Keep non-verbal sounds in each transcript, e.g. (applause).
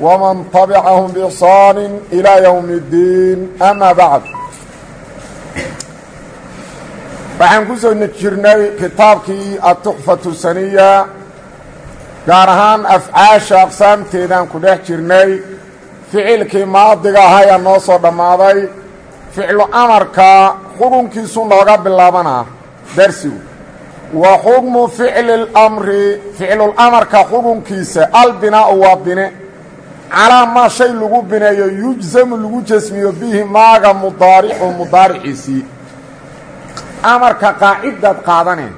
ومن طبعهم بإحصان إلى يوم الدين أما بعد waxaan ku soo jirnay kitaabkii atuxfatu saniya gaar ahaan afcaasha aqsaamteedaan ku dhex jirnay ficilkii maadiga ahaa ayaa noo soo dhammaaday ficlu amarka xukunkiisu nooga bilaabanaa darsigu wa xukmu ficli اlamri ficlulamarka xukunkiisa albinaau waa bine calaa maa shay lagu bineeyo yujzamu lagu jasmiyo bihi maaga mudaaricu mudaariciisii. Amarka qaacidaad qaadaneen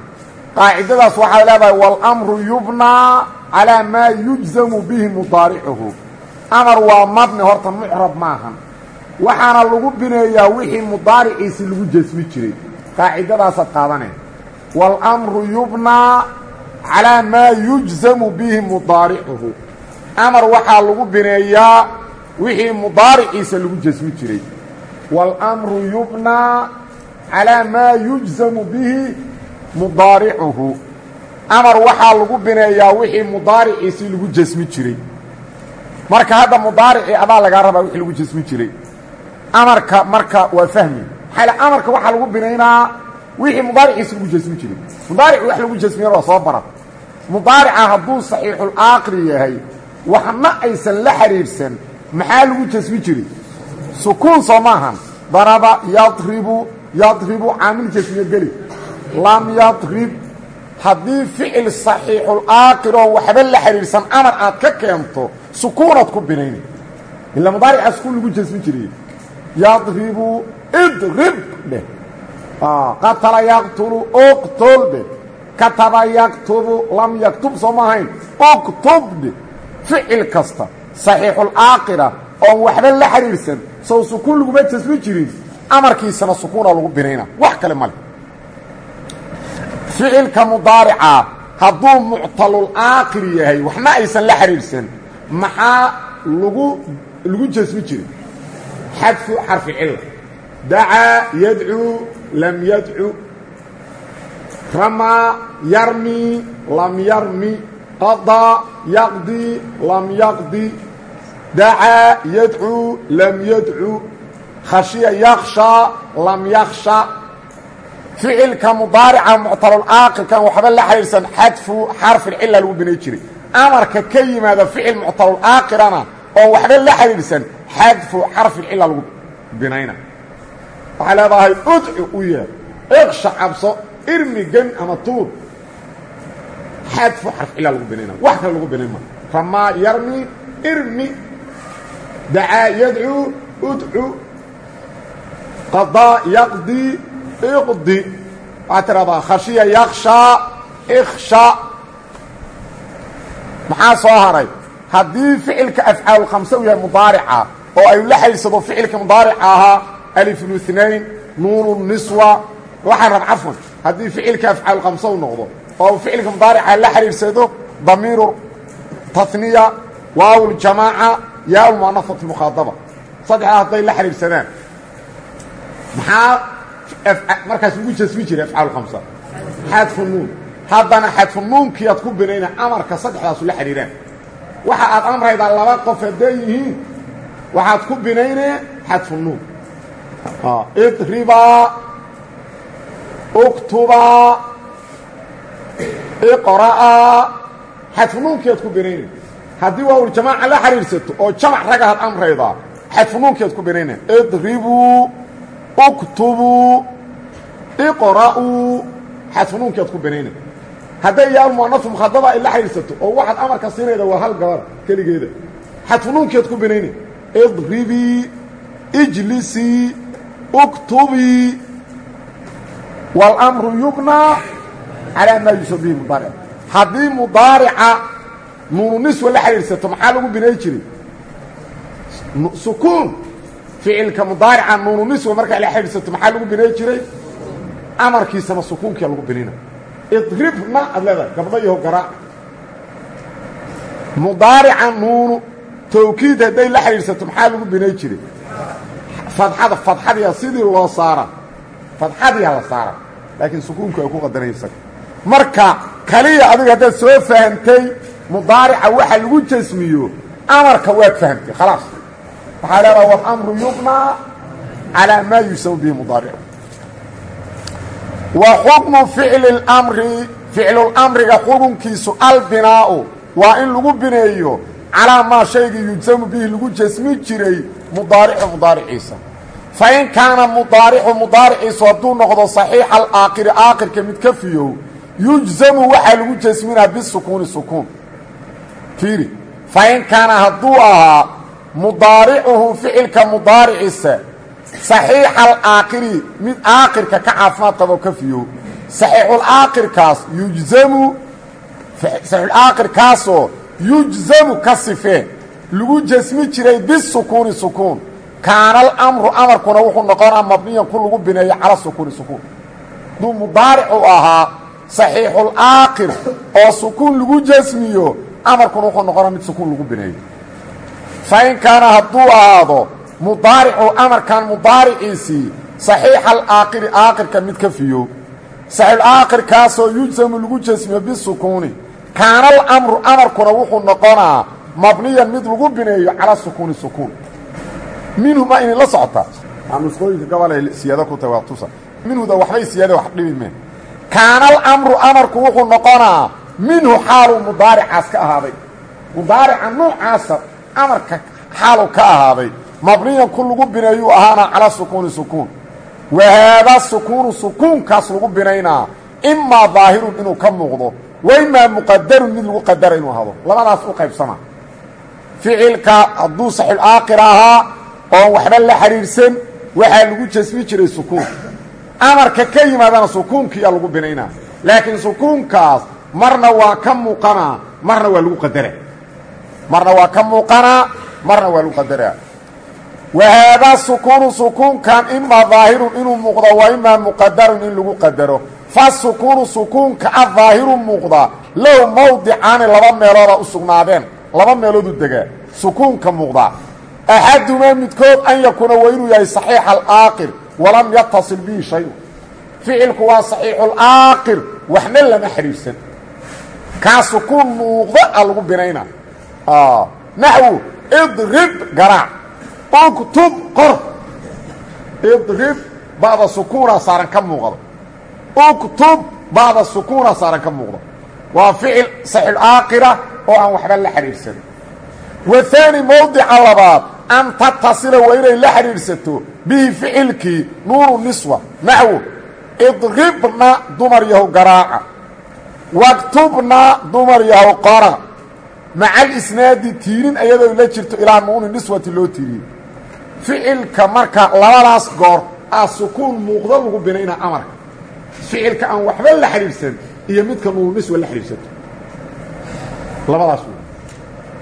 qaacidadaas waxay leedahay walamru yubnaa calaa maa yujzamu bihi mudaaricuhu. Amar waa mabni horta mucrab maahan. Waxaana lagu bineeyaa wixii mudaariciisi lagu jasmi jiray. Qaacidadaasaad qaadaneen walamru yubnaa calaa maa yujzamu bihi mudaaricuhu amar waxaa lagu bineeyaa wixii mudaariciisa lagu jasmi jiray. Walamru yubnaa calaa maa yujzamu bihi mudaaricuhu. Amar waxaa lagu bineeyaa wixii mudaariciisii lagu jasmi jiray. Marka hadda mudaaricii adaa lagaa rabaa wixii lagu jasmi jiray. Amarka marka waa fahmi. L amarka waxaa lagu binaynaa wixii mudaariciisi lagu jasmi jiray. Mudaarici wax lagu jasmiyana soo baran. Mudaarica hadduu saxiixulaaqri yahay waxna aysan la xidhiidhsan maxaa lagu jasmi jiray sukuun soo maahan daraba yadribu yadribu caamil jasmiyo geli. Lam yadrib. Haddii ficil saxiixulaaqir oo waxba la xidhiidhsan amar aad ka keento sukuunaad ku binayna ila mudaarica sukuun lagu jasmi jiray yadribu idrib dheh qatala yaqtulu uqtul dheh kataba yaktubu lam yaktub soo maahayn ficil kasta saxiixulaaqira oon waxba la xidhiidhsan sow sukuun laguma jasmi jirin amarkiisana sukuuna lagu binayna wax kale male ficilka mudaarica hadduu muctalulaaqir yahay waxna aysan la xidhiidhsan maxaa lagu lagu jasmi jiray xadfu xarfi cilla. Dacaa yadcuu lam yadcu. Ramaa yarmi lam yarmi qadaa yaqdi lam yaqdi. Dacaa yadcuu lam yadcu khashiya yakshaa lam yaksha ficilka mudaarica muctalulaaqirkan waxba la xidhiidhsan xadfu xarfilcila lagu binay jiray amarka ka yimaada ficil muctalulaaqirana oon waxba la xidhiidhsan xadfu xarfilcila lagu binayna. Waxay leedahay udcu u yeer. Iqsha cabso irmi gen ama tuur xadfu xarfcila lagu binayna wax kale lagu binayn ma. Ramaa yarmi irmi. Dacaa yadcuu udcu. Qadaa yaqdi iqdi. Waxaad tidhahdaa khashiya yakshaa iksha maxaa soo haray? Haddii ficilka afcaalulkhamse uu yahay mudaarica oo ay la xaysado ficilka mudaarica ahaa alifluثnain nuunu niswa. Waxaan rab cafwan haddii ficilka afcaalulkhamse u noqdo oo uu ficilka mudaarica la xidhiidsado damiiru tahniya waaw ljamaaca yaa lmuanafat mukhaadaba saddexdaa hadday la xidhiidsadaan maxaa markaas ugu jasmi jiray afcaalulkhamsa xadfu nuun. Haddana xadfu nuunkiiaad ku binayna amarka saddexdaasu la xidhiiraan waxa aad amraydaa laba qof hadday yihiin waxaad ku binaynee xadfu nuun. Idribaa uktubaa iqra'aa xadfu nuunkiiaad ku binaynay haddii waawljamaaca la xidhiidsato oo jamac ragahaad amraydaa xadfu nuunkiiaad ku binayna idribuu uktubuu iqra'uu xadfunuunkiaad ku binayna hadday yaa muanafu mukhadaba ay la xidhiidsato oo waxaad amarka siinayda waa hal gabar keligeeda xadfunuunkiaad ku binayna idribii ijlisii uktubii waاlamru yubnaa calaa maa yusab bihi mudaaric haddii mudaarica nuunu niswa la xidhiidsato maxaa lagu binay jiray? Sukuun. Ficilka mudaarica nuunu niswa markaa la xidhiidsato maxaa lagu binay jiray? Amarkiisana sukuunkia lagu binina. Idribna aad leedahay gabdho yaho garaac mudaarica nuunu tawkiid hadday la xidhiidsato maxaa lagu binay jiray? Fadxada fadxadiya sidii loo saara fadxadiya la saara laakiin sukuunku ay ku qadanaysa marka kaliya adiga haddaad soo fahamtay mudaarica waxa lagu jasmiyo amarka waad fahamtay khalaas. Waxaa leedaha walamru yubnaa calaa maa yusaw bihi mudaaricu. Wa xukmu ficli اlamri ficlulamriga xukunkiisu albinaau waa in lagu bineeyo calaa maa shaygii yujsamu bihi lagu jasmi jiray mudaaricu mudaariciisa. Fain kaana mudaaricu mudaariciisu hadduu noqdo saxiixa alaakiri aakirka mid ka fiyow yujzamu waxaa lagu jasminaa bisukuuni sukuun. Fiiri fain kaana hadduu ahaa mudaaricuhu ficilka mudaariciisa saxiixa alaakiri mid aakirka ka caafimaad qabo ka fiyow saxiixulaakirkaas yujzamu saxiixulaakirkaasoo yujzamu ka sifee lagu jasmi jiray bisukuuni sukuun. Kaana alamru amarkuna wuxuu noqonaa mabniyan ku lagu bineeyo cala sukuuni sukuun. Hadduu mudaaricu ahaa saxiixulaakir oo sukuun lagu jasmiyo amarkuna wuxuu noqonaa mid sukuun lagu bineeyo. Fain kaana hadduu ahaado mudaaricu amarkan mudaariciisii saxiixa alaakiri aakirka mid ka fiyo. Saxiixulaakirkaasoo yujsamu lagu jasmiyo bisukuuni. Kaana alamru amarkuna wuxuu noqonaa mabniyan mid lagu bineeyo cala sukuuni sukuun. Minhu ma idinla socotaa nusqooyinka gobolay siyaado ku tahay waa tusa minhuda waxbay siyaada wax dhibi mee kaana alamru amarku wuxuu noqonaa minhu xaaluu mudaaricaas ka ahaaday. Mudaarica nuucaasa amarka xaaluu ka ahaaday. Mabniyan ku lagu bineeyuu ahaana calaa sukuuni sukuun. Wahaada sukuunu sukuunkaas lagu binaynaa imaa daahirun inuu ka muuqdo wa imaa muqadarun mid lagu qadara inuu ahado. Labadaas u qaybsama. Ficilka hadduu saxiixulaakir ahaa oon waxba la xidhiidhsan waxaa lagu jasmi jiray sukuun amarka ka yimaadana sukuunkiiyaa lagu binaynaa. Laakiin sukuunkaas marna waa ka muuqanaa marna waa lagu qadara. Marna waa ka muuqanaa marna waa lagu qadaraa wahaadaa sukuunu sukuunkan imaa daahirun inuu muuqdo wa imaa muqadarun in lagu qadaro. Fa sukuunu sukuunka adaahiru muuqda low mawdicaani laba meelooda u sugnaadeen laba meeloodu degaa sukuunka muuqdaa axadumaa midkood an yakuuna waa inuu yahay saxiixa alaakir walam yatasil bihi shayu ficilku waa saxiixulaakir waxna lama xidhiidhsan. Kaa sukuun muuqdo a lagu binayna. Naxwu idrib garaac. Uktub qor. Idrib ba'da sukuuna saaran ka muuqda uktub ba'da sukuuna saaran ka muuqda waa ficil saxiixulaakira oo aan waxba la xidhiidhsan. Wahaani mowdica labaad an tatasila waa inay la xidhiidhsato bihi ficilkii nuunu niswa naxwo idribna dumar yahow garaaca waktubna dumar yahow qora maca alisnaadi tiirin ayadoo la jirto ilaa nuuni niswati loo tiiriyey ficilka marka labadaas goor aa sukuun muuqdo lagu binaynaa amarka ficilka aan waxba la xidhiidhsan iyo midka nuunu niswa la xidhiidhsato labadaas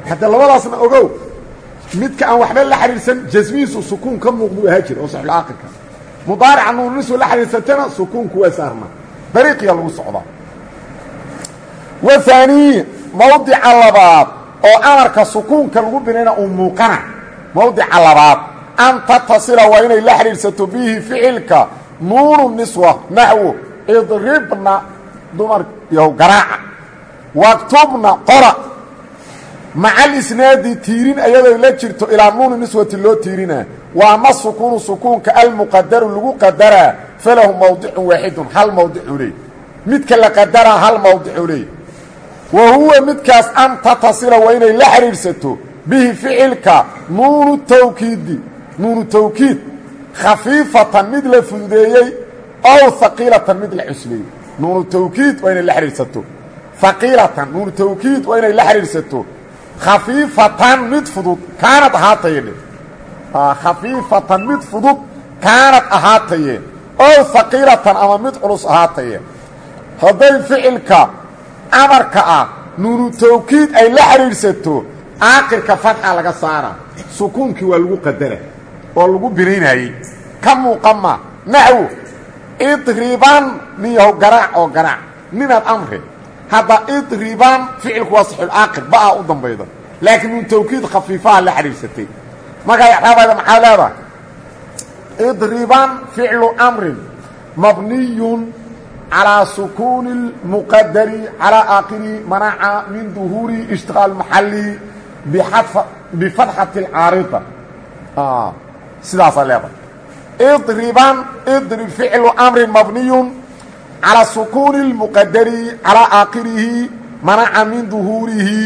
hadda labadaasna ogow midka aan waxba la xidhiidhsan jasmihiisu sukuun ka muuqduu ahaa jira oo saxulaakirka mudaarica nuunisoo la xidhiidsatana sukuunku waa saarnaa dariiqiya lagu socdaa wahaaniyi mawdica labaad oo amarka sukuunka lagu binayna uu muuqana. Mawdica labaad an tatasila waa inay la xidhiidhsato bihi ficilka. Nuunu niswa naxwo idribna dumar yahow garaaca maca alisnaadi tiirin ayadoo la jirto ilaa nuuni niswati loo tiirina. Waa ma sukuunu sukuunka almuqadaru lagu qadaraa falahu mawdicun waaxidun hal mawdicu leey midka la qadaraa hal mawdicu leey wa huwa midkaas an tatasila waa inay la xidhiidhsato bihi ficilka nuunu tawkiidi. Nuunu tawkiid khafiifatan mid la fududeeyey ow haqiilatan mid la cusleeyey. Nuunu tawkiid waa inay la xidhiidhsato haqiilatan nuunu tawkiid waa inay la xidhiidhsato khafiifatan mid fudud kaanad ahaataye dhe khafiifatan mid fudud kaanad ahaataye ow haqiilatan ama mid culus ahaataye hadday ficilka amarka ah nuunu tawkiid ay la xidhiidhsato aakirka fatxa laga saara. Sukuunkii waa lagu qadara oo lagu binaynayey ka muuqama naxwo idriban niyahow garaac oo garaac ninaad amre hadda idriban ficilku waa saxulcaaqib baa u dambayda. Laakiin nuun tawkiid khafiifaha la xariirsatay markaay xaabayda maxaa leeda idriban ficlu amrin mabniyun calaa sukuuni اlmuqadari calaa aakiri manaca min duhuuri ishtiqaal maxali bifatxati اlcaarida sidaasaa leedahay. Idriban idrib ficlu amrin mabniyun calى sukuuni اlmuqadari calىa aakhirihi manaca min duhuurihi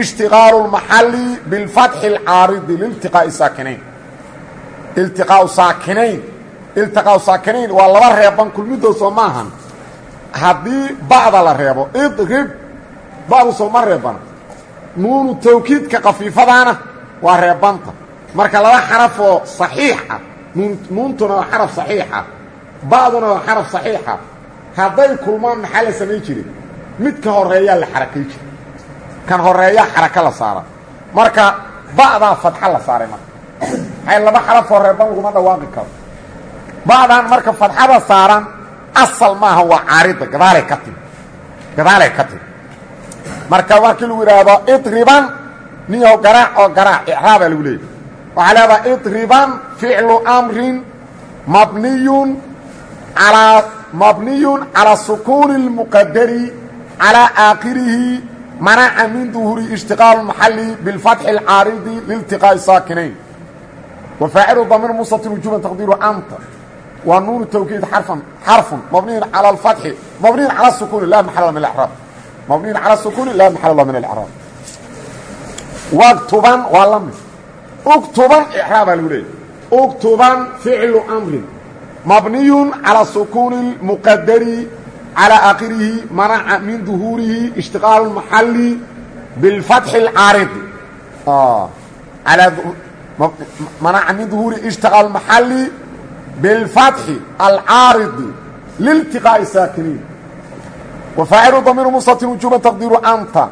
ishtiqaalu اlmaxali biاlfatxi اlcaaridi liltiqaa'i saakinayn iltiqaau saakinayn iltiqaau saakinayn waa laba reeban kulmidood soo ma ahan haddii ba'da la reebo idrib ba'du soo ma reebana nuunu tawkiidka khafiifadaana waa reebanta marka laba xarafoo saxiixa nuuntuna waa xaraf saxiixa ba'duna waa xaraf saxiixa hadday kulmaan maxaa la samayn jiray? Midka horeeyaa la xarakay jira kan horeeyaa xaraka la saara marka ba'daa fadxa la saaray marka. Maxay laba xarafoo reeban laguma dhawaaqi karo. Ba'dan marka fadxada saaran asal maaha waa caarida gadaalay ka timi gadaalay marka markii lagu yidhaahdo idriban niyow garaac oo garaac icraabaa lagu leeyahy waxaa leedaha idriban ficlu amrin mabniyun alaa mabniyun calaa sukuuni اlmuqadari calىa aakhirihi manaca min duhuri ishtiqaal maxali biاlfatxi اlcaaridi liiltiqaa'i saakinayn wa faacilu damiir mustatir wujuban taqdiiru anta waa nuun tawkiid arفan xarفu mabniyin calى اfatxi mabniyin calى الsukuni la maxal min اraab mabniyin calى الsukuni laa maxal min اlcraab wktuban waa la mid uktuban icraabaa lagu leeyay uktuban ficlu amrin mabniyun calى sukuni اlmuqadari calى aakhirihi manaca min duhuurihi ishtiqaal maxali biاlfatxi اlcaaridi manaca min duhuuri ishtiqaal maxali biاlfatxi alcaaridi liltiqaa'i saakiniin wa faacilu damiiru mustatir wujuuban taqdiiru anta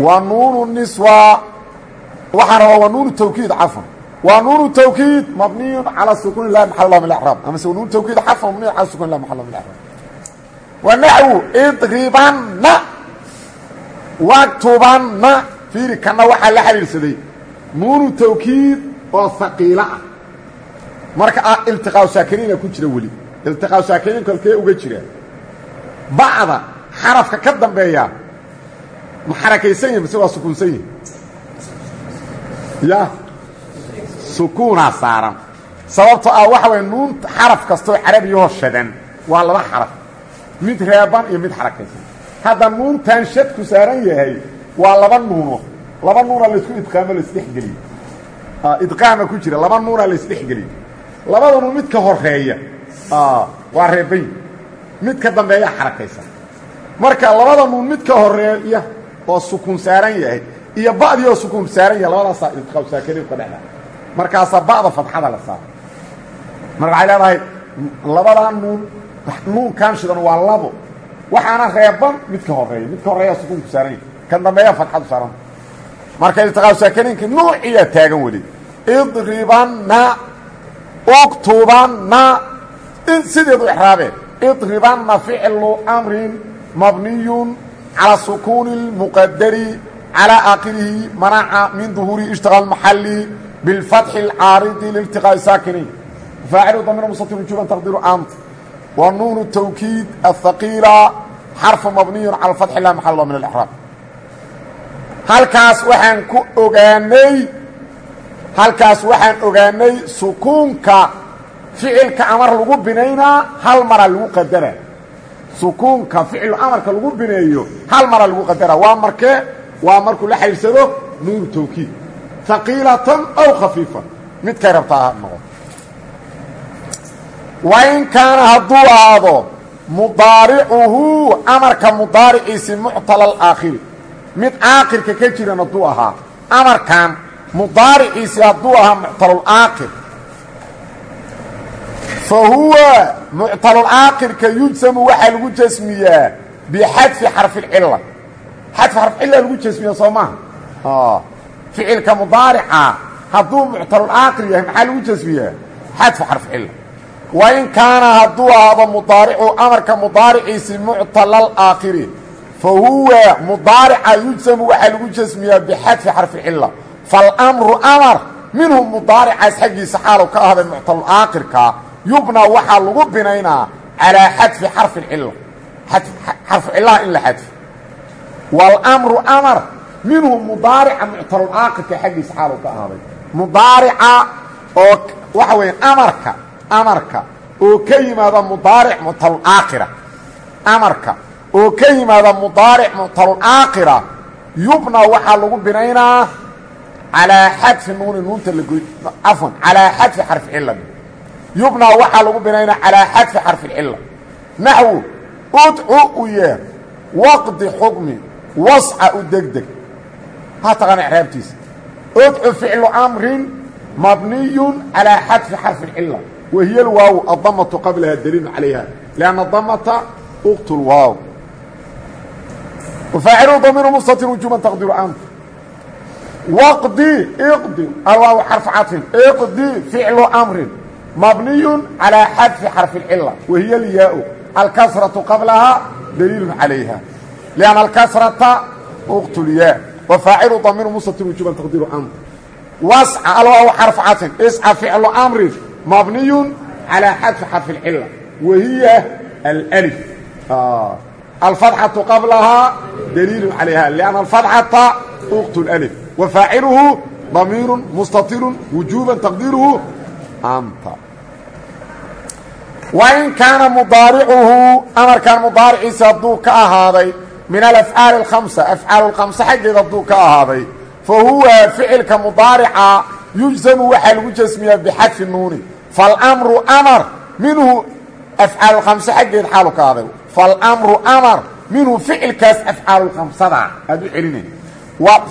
wa nuunu niswa waxaa rabaa waa nuunu tawkiid cafan waa nuunu twkiid mabniyu calى sukuni la maal min raab ama se nuun twkiid xarf mabniy ala sukuni la maal min raab wa naxwu idribanna watubanna fiiri kana waxaa la xiriirsaday. Nuunu tawkiid oo haqiilo ah. Marka ah iltiqaa saakiniina ku jira weli. Iltiqaa saakiniinku halkee uga jiraa ba'da xarafka ka dambeeya ma xarakaysan yihi mase waa sukunsan yihi ya sukuunaa saaran. Sababtoo ah waxa waya nuun xaraf kastoo carabiyahoo shadan waa laba xaraf. Mid reeban iyo mid xarakaysan. Hadda nuuntan shadku saaran yahay waa laba nuuno. Laba nuuna laysku idqaamo laisdhexgeliyo idqaama ku jira. Laba nuuna laisdhexgeliyo labadanu midka horreeya waa reebay midka dambeeya xarakaysan. Marka labada nuun midka horreeya oo sukuun saaran yahay iyo ba'dii oo sukuun saaran yahay labadaasaa iltiqaa saakiniinka dhexda markaasaa ba'da fadxada la saaray. Marka waxay leedahay labadaa nuun nuunkan shidan waa labo. Waxaana reeban midka horreeya midka horreeya sukuunku saaranya kan dambeeya fadxadu saaranta marka iltiqaa saakaninka nuuciyaa taagan weli. Idribanna uktubanna in sideedu exraabeen idribanna ficlu amrin mabniyun calaa sukuuni اlmuqadari calaa aakirihi manaca min duhuuri ishtiqaal maxali biاlfatxi اlcaaridi liltiqaa'i saakiniin faacilu damiir mustatir wujuban taqdiru ant wa nuunu tawkiid ahaqiila xarfu mabniyun cala fatxi la maxal min اlxraab halkaas waxaan ku ogaanay halkaas waxaan ogaanay sukuunka ficilka amar lagu binaynaa hal mara lagu qadara sukuunka ficil amarka lagu bineeyo hal mara lagu qadara waa markee waa markuu la xidhiirsado nuuru tawkiid haqiilatan aw khafiifa midkay rabtaa ha noqo. Wain kaana hadduu aado mudaaricuhu amarka mudaariciisi muctala alaakhiri mid aakhirka ka jiran hadduu ahaa amarkan mudaariciisi hadduu ahaa muctalulaakhir fa huwa muctalulaakhirka yujsamu waxaa lagu jasmiyaa bixadfi xarficilla xadfi xarficilla lagu jasmiyaa soo maaha ficilka mudaarica hadduu muctalulaakir yahay maxaa lagu jasmiyaa? Xadfu xarf cilla wain kaana hadduu ahaado mudaaricu amarka mudaariciisi muctalal aakhiri fa huwa mudaarica yujsamu waxaa lagu jasmiyaa bixadfi xarfi cilla faاlmru amar minhu mudaaricaas xaggiisa xaalu ka ahday muctalulaakirka yubna waxaa lagu binaynaa calaa xadfi xarfi cilla xarfu cillaha in la xadfi. Wاlmru amar minhu mudaarica muctalulaakirka xaggiisa xaalu ka ahaaday. Mudaarica oo waxa weya amarka amarka oo ka yimaada mudaaric muctalulaakhira amarka oo ka yimaada mudaaric muctalulaakhira yubna waxaa lagu binaynaa calaa xadfi nuuni nuunta lagoy cafwan calaa xadfi xarfi cilla yubna waxaa lagu binaynaa calaa xadfi xarfi cilla. Naxwu udcu u yeer waqdi xukmi ha taqana icraabtiisa udcu ficlu amrin mabniyun calaa xadfi xarfi cilla wa hiya alwaaw addamatu qablaha daliilu calayha lianna damata uqtu lwaaw wafaacilu damiiru mustatir wujuuban taqdiru ant waqdi iqdi alwaaw xarfu cadfin iqdi ficlu amrin mabniyun calaa xadfi xarfi اlcila wa hiya alyaa alkasratu qablaha daliilun calayha lianna alkasrata uqtu lyaa wafaacilu damiru mustatir wujuuban taqdiiru amr. Wasca alwaa xarfu cadfin isca ficlu amrin mabniyun calaa xadfi xadfi اlcila wa hiya alif ah. alfadxatu qablahaa daliilu calayha. Lianna alfadxata uqtu lif wafaaciluhu damiiru mustatiru wujuuban taqdiiruhu anta wain kaana mudaaricuhu amarkan mudaariciisa hadduu ka ahaaday min alafcaali alkhamsa afcaalulkamse xaggeeda hadduu ka ahaaday fa huwa ficilka mudaarica yujsamu waxaa lagu jasmiyaa bixadfi nuuni falmru amar minhu afcaalulkamse xaggeeda xaalu ka ahaaday falmru amar minhu ficilkaas afcaalulkamsada aad u celinay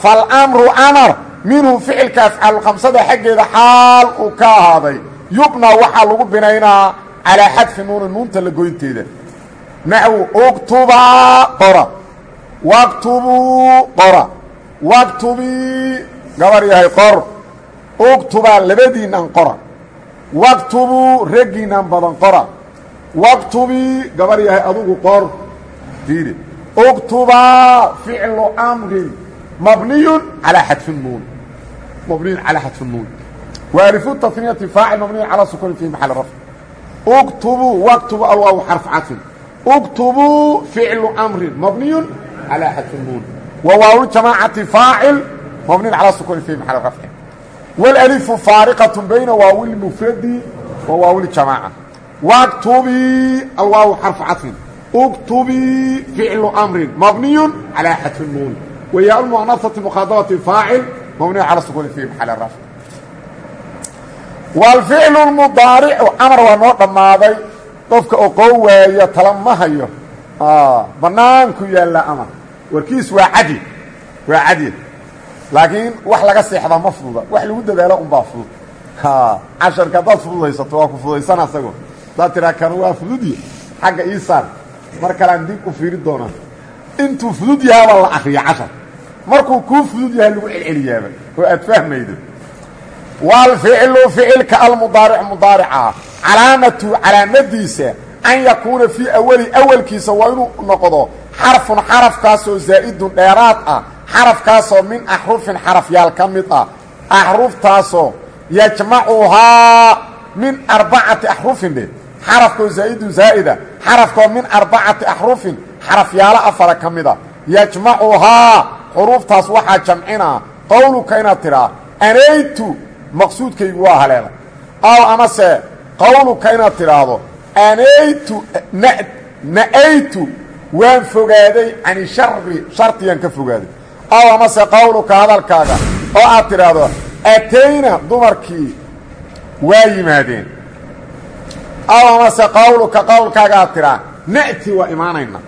falmru amar minhu ficilka afcaalulkamsada xaggeeda xaal uu ka ahaaday yubnaa waxaa lagu binaynaa calaa xadfi nuuni nuunta la goynteeda naxwu uktubaa qora waqtubuu qora waqtubii gabar yahay qor. Uktubaa labadiinnan qora. Waqtubuu raggiinnan badan qora. Waqtubii gabar yahay adugu qor. Diide uktubaa ficlu amrin. Mabniyun calaa xadfinnuun mabniyun calaa xadfinnuun waarifu taniyati faacil mabniyun calaa sukuunin fii maxalli rafc. Uktubuu waqtubuu alwaaw xarf cadfin uktubuu ficlu amrin. Mabniyun أمر مبني على حdف النون وواو الجماعة فاaعل مبني على سكون في محل رفع والألف فاaرقة بين واو المفرد وواو الجماعة واكتبي الواو حرف عطف اكتبي فعل أمر مبني على حdف النون وهي المؤنثة مخاطبة فاaعل مبني على سكون في محل رفع والفعل المضاaرع أمر waa noo dhamaaday qofka oqoo waayo tala ma hayo banaanku yaala amar warkiis waa cadi waa cadi. Laakiin wax laga seexdaa ma fududa. Wax lagu dadaalo unbaa fudud. Casharka haddaad fududaysato waa ku fududaysana asagoo hadaad tiraa kan waa fududya xagga ii saar. Mar dib u fiiri doonaa intuu fudud yahaabaa la akriya cashar. Markuu kuu fudud yahay lagu celceliyaaba oo aad fahmaydo. Waalficlu ficilka almudaaric mudaarica calaamatu calaamadiisa an yakuuna fii awali awalkiisa waa inuu noqdo xarfun xarafkaasoo zaa'idun dheeraad ah xarafkaasoo min axrufin xarafyaal ka mid ah. Axruftaasoo yajmacuhaa min arbacati axrufin dhe xarafkoo zaa'idun zaa'ida xarafkoo min arbacati axrufin xarafyaalo afara ka mid a yajmacuhaa xuruuftaas waxaa jamcinaa qowluka inaad tidhaa anaytu maqsuudkaygu waa haleelay aw amase qowluka inaad tidhaahdo anaytu na'aytu waan fogaaday cani shari shartiyaan ka fogaaday. Aw amase qowluka hadalkaaga oo aad tidhaahdo atayna dumarkii waa yimaadeen. Aw amase qowluka qowlkaaga aad tidhaa na'ti waa imaanayna.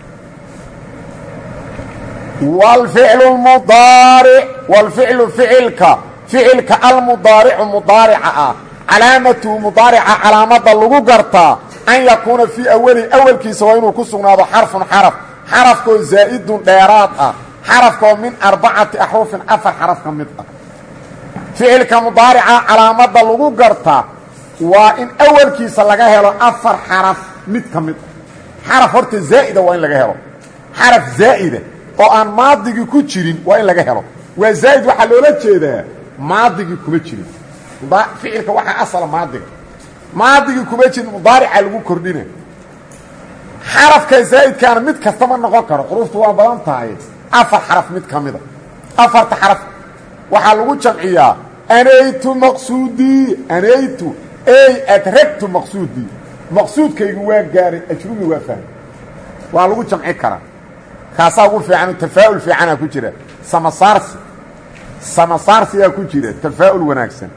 Wاlficlu mudaaric wاlficlu ficilka ficilka almudaaricu mudaarica ah calaamatuhu mudaarica calaamada lagu gartaa an yakuuna fii awali awalkiisa waa inuu ku sugnaado xarfun xaraf xarafkoo zaa'idun dheeraad ah xarafkoo min arbacati axrufin afar xaraf ka mid ah ficilka mudaarica calaamadda lagu gartaa waa in awalkiisa laga helo afar xaraf mid ka mid ah xaraf horta zaa'ida waa in laga helo xaraf zaa'ida oo aan maadigii ku jirin waa in laga helo waa zaa'id waxaa loola jeedaa maadigii kuma jirin ficilka waxaa asala maadiga maadigii kuma jirin mudaarica lagu kordhina xarafka zaa'idkaana mid kasta ma noqon karo. Xuruuftu waa badan tahay. Afar xaraf mid ka mida afarta xaraf. Waxaa lagu jamciyaa anaytu maqsuudii anaytu ey adragtu maqsuudii maqsuudkaygu waa gaaray ajrumi waa fahmay waa lagu jamci karaa. Kaasaa ugu fiican tafaa'ul fiicanaa ku jira. Samasaarsi. Samasaarsiyaa ku jira tafaa'ul wanaagsan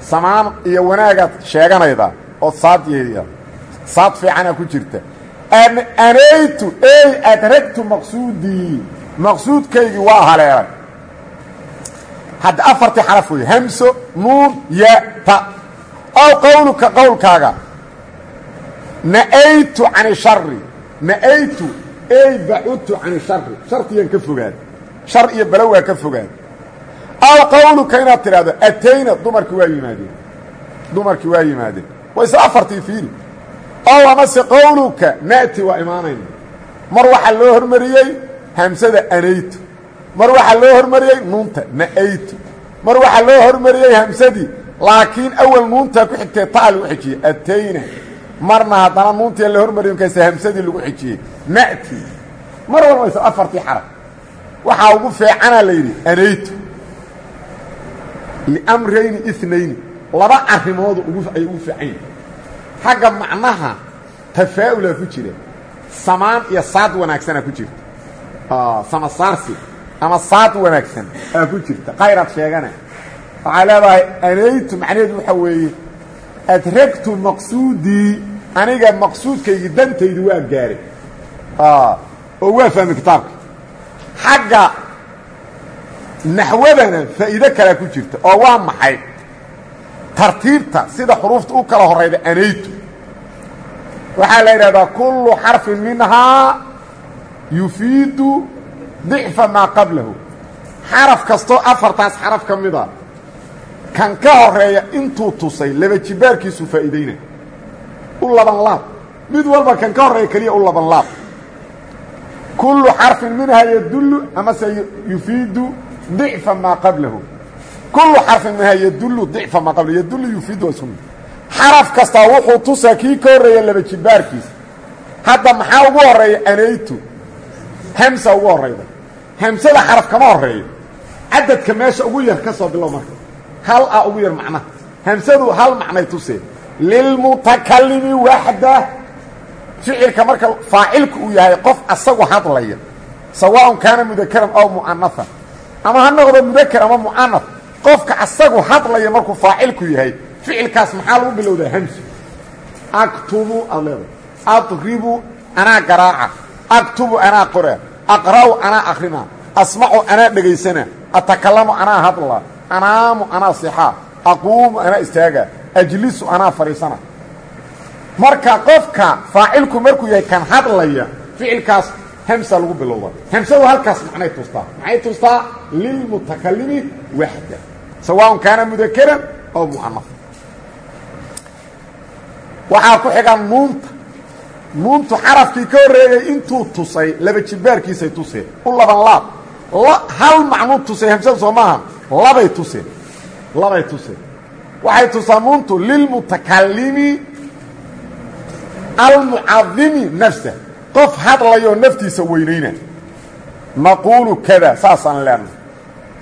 samaan iyo wanaagaad sheeganayda oo saadyeeya saad fiicanaa ku jirta. Anaytu ey adragtu maqsuudii maqsuudkaygii waa haleelay hadda afartii xaraf wey hamso nuun ya ta. Aw qowluka qowlkaaga na'aytu cani shari na'aytu ey bacudtu cani shari shartiyaan ka fogaad. Shar iyo balowaa ka fogaad aw qowluka inaad tidhaahdo atayna dumarkii waa yimaadeen dumarkii waa yimaadeen waa isla afartii fiili ow amase qowluka na'ti waa imaanayna mar waxaa loo hormariyey hamsada anaytu mar waxaa loo hormariyey nuunta na'aytu mar waxaa loo hormariyey hamsadii laakiin awal nuuntaa ku xigtee taa lagu xijiyey atayna marna haddana nuuntii la hormariyey markaas hamsadii lagu xijiyey na'ti mar walba is afartii xaraf waxaa ugu feecanaa la yidhi anaytu liamrayni inayni laba arrimoodu ay ugu fiican yihiin xagga macnaha tafaa'ulaa ku jira samaan iyo saad wanaagsanaa ku jirta. Samasaarsi ama saad wanaagsan aa ku jirta. Khayraad sheegana. Waxaa leedahay anaytu macnaheedu waxaa weeye adragtu maqsuudii aniga maqsuudkaygii dantaydu waa gaaray oo waa fahmay kitaabka. Xagga naxwadana faa'iido kalea ku jirta oo waa maxay? Tartiibta sida xuruufta u kala horayda anaytu. Waxaa la yidhahdaa kullu xarfin minhaa yufiidu dicfa maa qablahu. Xaraf kastoo afartaas xaraf ka mida kan ka horreeya intuu tusay laba jibaarkiisu faa'iidayna. U laban laab. Mid walba kan ka horreeya keliya u laban laab. Kullu xarfin minhaa yadullu amase yufiidu dicfa maa qablahu. Kullu xarfin minhaa yadullu dicfa maa qablahu. Yadullu yufiidu isku mid xaraf kastaa wuxuu tusaa kii ka horreeya laba jibaarkiisa hadda maxaa ugu horreeya? Anaytu. Hamsa ugu horrayda hamsada xaraf kama horreeyo. Cadadka meesha ugu yar ka soo bilow marka. Hal a ugu yar macnaha hamsadu hal macnay tusee. Lilmutakalimi waxda ficilka marka faacilku uu yahay qof asagu hadlaya. Sawaaءun kaana mudakaran aw mu'anafan ama ha noqdo mudakar ama mu'anaf qofka asagu hadlaya markuu faacilku yahay ficilkaas maxaa lagu bilowdaa hamsu aktubu aad leedahay adribu anaa garaaca. Aktubu anaa qora. Aqra'u anaa akhrina. Asmacu anaa dhegaysana. Atakalamu anaa hadla. Anaamu anaa sixaa aquumu anaa istaaga. Ajlisu anaa fadhiisana. Marka qofka faacilku markuu yahay kan hadlaya ficilkaas hamsa lagu bilowda hamsadu halkaas macnay tustaa maxay tustaa lilmutakalimi waxda sawaaءun kaana mudakaran aw mu'anaf waxaa ku xiga nuunta. Nuuntu xarafkii ka horreeyey intuu tusay laba jibaarkiisay tuseen. U laban laab. Hal macnuu tusay hamsadu soo maaha labay tuseen. Labay tuseen. Waxay tusaa nuuntu lilmutakalimi almucadimi nafsa qof hadlayoo naftiisa weynayna. Naquulu kada saasaan leenahay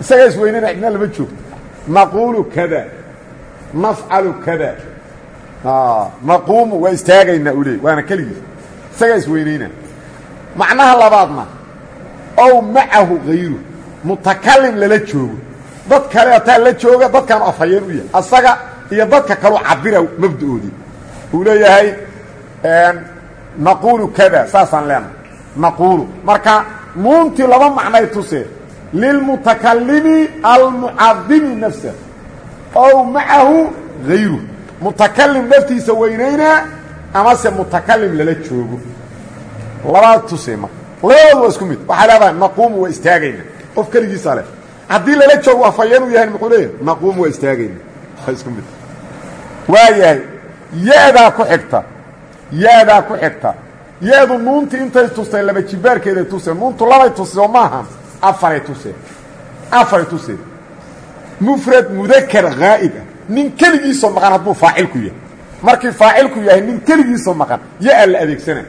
isagaa is weynayna cidna lama joogto. Naquulu kada nafcalu kada. Naquumu waa istaagaynaa u leey waana keligiis isagaa is weynayna. Macnaha labaadna ow macahu hayru mutakalim lala joogo. Dad kale ataa la jooga dadkaan afhayeen u yahay. Asaga iyo dadka kaleu cabira mabda'oodii uu leeyahay naquulu kada saasaan leenahay naquulu marka nuuntii laba macnay tusee lilmutakalimi almucadimi nafsa ow macahu hayru mutakalim naftiisa weynaynaa amase mutakalim lala joogo labaad tusee marka labadoodu waa isku mid waxaa leedahay naquumu waa istaagayna qof keligiisa leh haddii lala joogo afayeenuu yahay muxuu leeyahay naquumu waa istaagayna waa isku mid waa yahay ya-daa ku xigta ya-daa ku xigta. Ya-du nuuntii intay tusteen laba jibaarkeeday tuseen. Nuuntu labay tusi oo maaha. Afaray tuseen. Afaray tuseen. Mufrad mudakar haa'ib ah. Nin keligiisoo maqan hadduu faacilku yahay. Markii faacilku yahay nin keligiisoo maqan. Ya-a la adeegsana.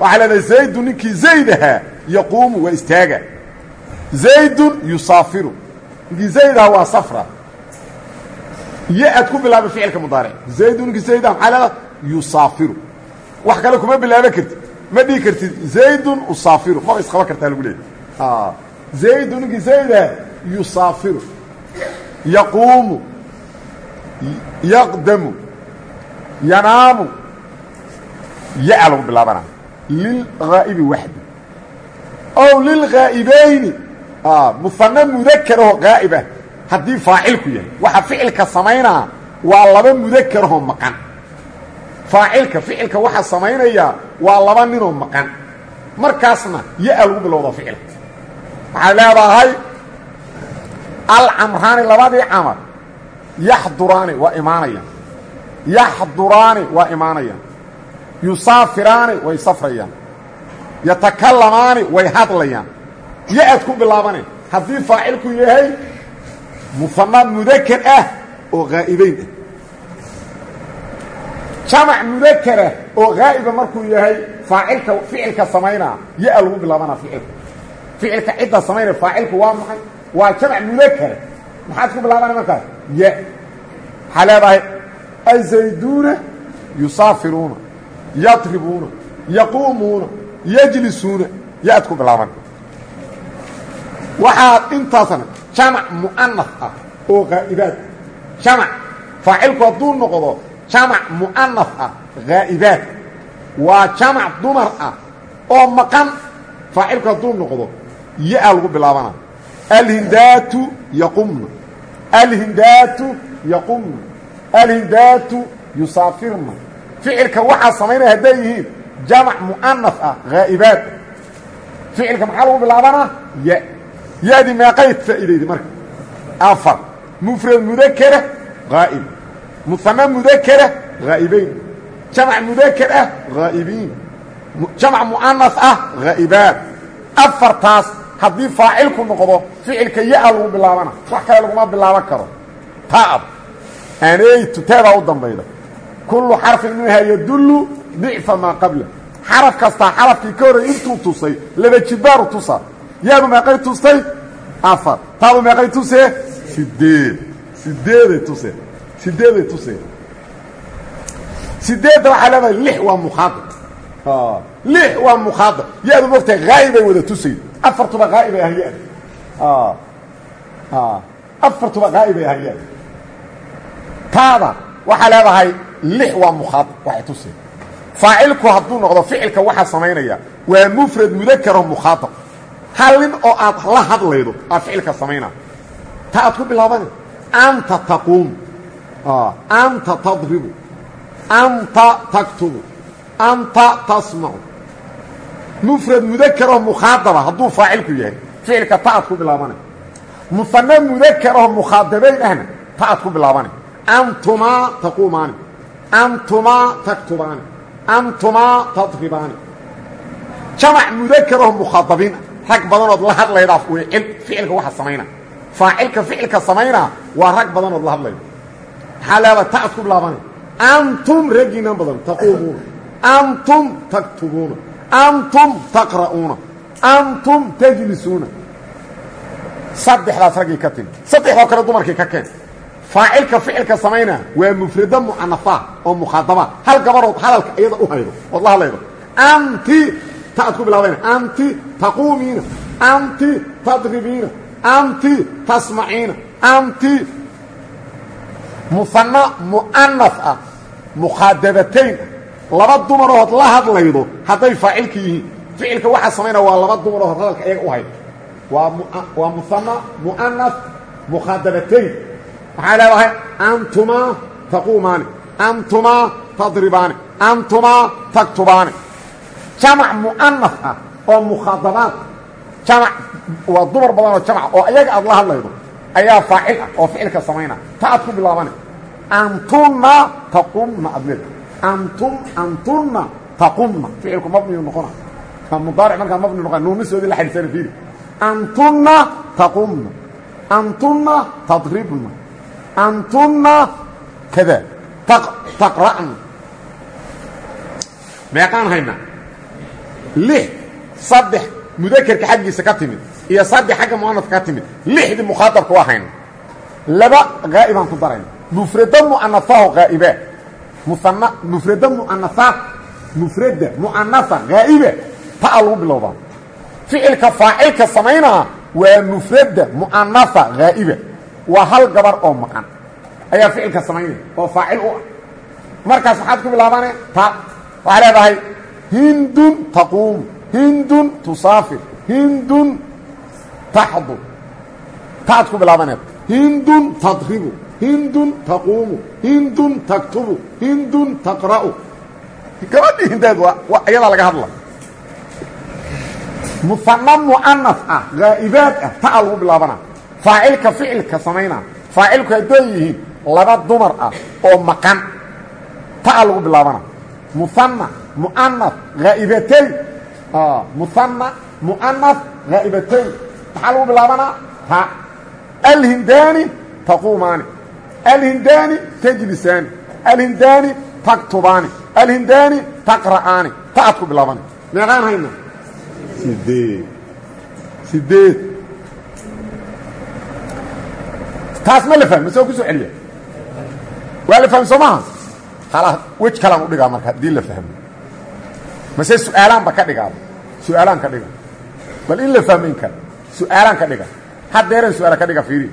Waxaa leedahay zaydun ninkii zayd ahaa yaquumu istaaga. Zaydun yusaafiru. Ninkii zayd safra. Ya-ad ku bilaabay ficilka mudaaric zaydun ninkii wax kale kuma bilaaban kartid. Ma dhihi kartid zaydun usaafiru maba isqaban kartaa lagu leeyay zaydun ninkii zayd ahaa yusaafiru. Yaquumu yaqdamu yanaamu ya-a lagu bilaabana. Lilghaa'ibi waxdi ow lilghaa'ibayni muhane mudakarahoo gaa'ib ah. Haddii faacilku yahay waxa ficilka samaynaa waa laba mudakarahoo maqan faacilka ficilka waxa samaynayaa waa laba ninoo maqan. Markaasna ya-a lagu bilowda ficilka. Waxay leedahay alcamraani labadii camar yaxduraani waa imaanayaan yaxduraani waa imaanayaan yusaafiraani way safrayaan. Yatakallamaani way hadlayaan. Ya-ad ku bilaabane haddii faacilku yahay muhana mudakar ah oo haa'ibayn ah jamac mudakarah oo haa'iba markuu yahay faacilka ficilka samaynaa ya-a lagu bilaabana ficilka ficilka cidda samaynaya faacilku waa maxay? Waa jamac mudakara. Maxaad ku bilaabana markaas? Ya waxaa leedahay? Azayduuna yusaafiruuna yadribuuna yaquumuuna yajlisuuna. Ya-ad ku bilaaban waxaad intaasna jamac mu'anas ah oo haa'ibaad jamac faacilku hadduu noqdo jamac mu'anas ah haa'ibaad waa jamac dumar ah oo maqan faacilku hadduu noqdo ya-a lagu bilaabana. Alhindaatu yaqumna alhindaatu yaqumna alhindaatu yusaafirna ficilka waxaa samaynaya hadday yihiin jamac mu'anas ah haa'ibaad ficilka maxaa lagu bilaabanaa ya. Ya-dii meeqay faa'iidaydi marka. Afar. Mufrad mudakara haa'ib muhane mudakara haa'ibayn jamac mudakar ah haa'ibiin jamac mu'anas ah haa'ibaad afartaas haddii faacilku noqdo ficilka ya-a lagu bilaabana wax kale laguma bilaaban karo taab aneytu teedaa u dambayda kullu xarfin minhaa yadullu dicfa maa qabla xaraf kastaa xarafkii ka horey intuu tusay laba jibaaru tusaa yaadu meeqay tustay afar taadu meeqay tusee sideed sideeday tusee sideeday tusee sideedda waxaa leedahay lix waa mukhaadab. Lix waa mukhaadab. Ya-du mogtahay haa'ibay wada tusayd afartuba haa'ibay ahan ya-da afartuba haa'ibay ahan ya-da taada waxaa leedahay lix waa mukhaadab waxay tusay faacilku hadduu noqdo ficilka waxaa samaynaya waa mufrad mudakaro mukhaadab. Hal nin oo aad la hadlaydo aad ficilka samaynaa ta aad ku bilaabane anta taquumu anta tadribu anta taktubu anta tasmacu mufrad mudakaroo mukhaadaba hadduu faacilku yahay ficilka ta aad ku bilaabane muhane mudakaroo mukhaadabayn ahna ta aad ku bilaabane antumaa taquumaani antumaa taktubaani antumaa tadribaani jamac mudakaroo mukhaadabiin rag badanood la hadlaydaa wcil ficilka waxa samayna faacilka ficilka samaynaa waa rag badanood la hadlayda maxaa leedahay ta ad ku bilaabana antum raggiinan badan taquumuuna antum taktubuuna. Antum taqra'uuna. Antum tajlisuuna. Saddexdaas raggii ka timi saddexdoo kale dumarkii ka keen. Faacilka ficilka samaynaa waa mufrado mucanafaa oo mukhaadaba hal gabarood hadalka iyada u haydo. Ood la hadlaydo anti ta ad ku bilaabayna anti taquumiina. Anti tadribiina. Anti tasmaciina. Anti muhana mu'anas ah mukhaadabatayn ah laba dumarood la hadlaydo hadday faacilka yihiin. Ficilka waxaa samaynaa waa laba dumarood hadalka iyaga u haydo waa waa muhana mu'anas mukhaadabatayn maxaa leedahay antumaa taquumaani antumaa tadribaani antumaa taktubaani. Jamac mu'anas ah oo mukhaadabaad jamac waa dumar badan oo jamac oo ayaga aad la hadlaydo ayaa faacil ah oo ficilka samayna. Ta aad ku bilaabane antunna taqumna aad leeda antum antunna taqumna. Ficilku mabniyu noqona. Mudaaric markaa mabni noqona nuunisoodii la xadisana fiiri. Antunna taqumna. Antunna tadribna. Antunna kada. Taqra'na. Meeqaan haynaa lix saddex mudakerka xaggiisa ka timid iyo saddex xagga muanafka ka timid. Lixdii mukhaaabka waa hayna laba haa'ibaan ku darayna mufrada mu'anafaho haa'ibaa muana mufrada mu'anafaat mufrada mu'anafa haa'iba ta'a lagu bilowdaa. Ficilka faacilka samaynaa waa mufrada mu'anafa haa'iba waa hal gabar oo maqan. Ayaa ficilka samaynaya oo faacil u ah. Markaas bilaabane ta waxaa leedahay hindun taquum. Hindun tusaafir hindun taxdu taad ku bilaabaneed hindun tadribu hindun taquumu hindun taktubu hindun taqra'u gabadhii hindeed waa iyadaa laga hadla muana mu'anaf ah haa'ibaad ah ta'a lagu bilaabana faacilka ficilka samaynaa faacilku hadday yihiin laba dumar ah oo maqan ta'a lagu bilaabana muana mu'anaf haa'ibatayn muana mu'anaf haa'ibatayn maxaa lagu bilaabanaa ta alhindaani taquumaani alhindaani tajlisaani alhindaani taktubaani alhindaani taqra'aani ta'ad ku bilaabana meeqaan hayna? Sideed. Sideed. Taas ma la fahmi soo ku soo celiya? Waa la fahmi soo maaha? Khalaas wej kalaan u dhigaa marka haddii la fahmo mase su'aalaanba ka dhigaaba su'aalaan ka dhiga bal in la fahmayn kara su'aalaan ka dhiga. Haddeeran su'aala ka dhiga fiiri.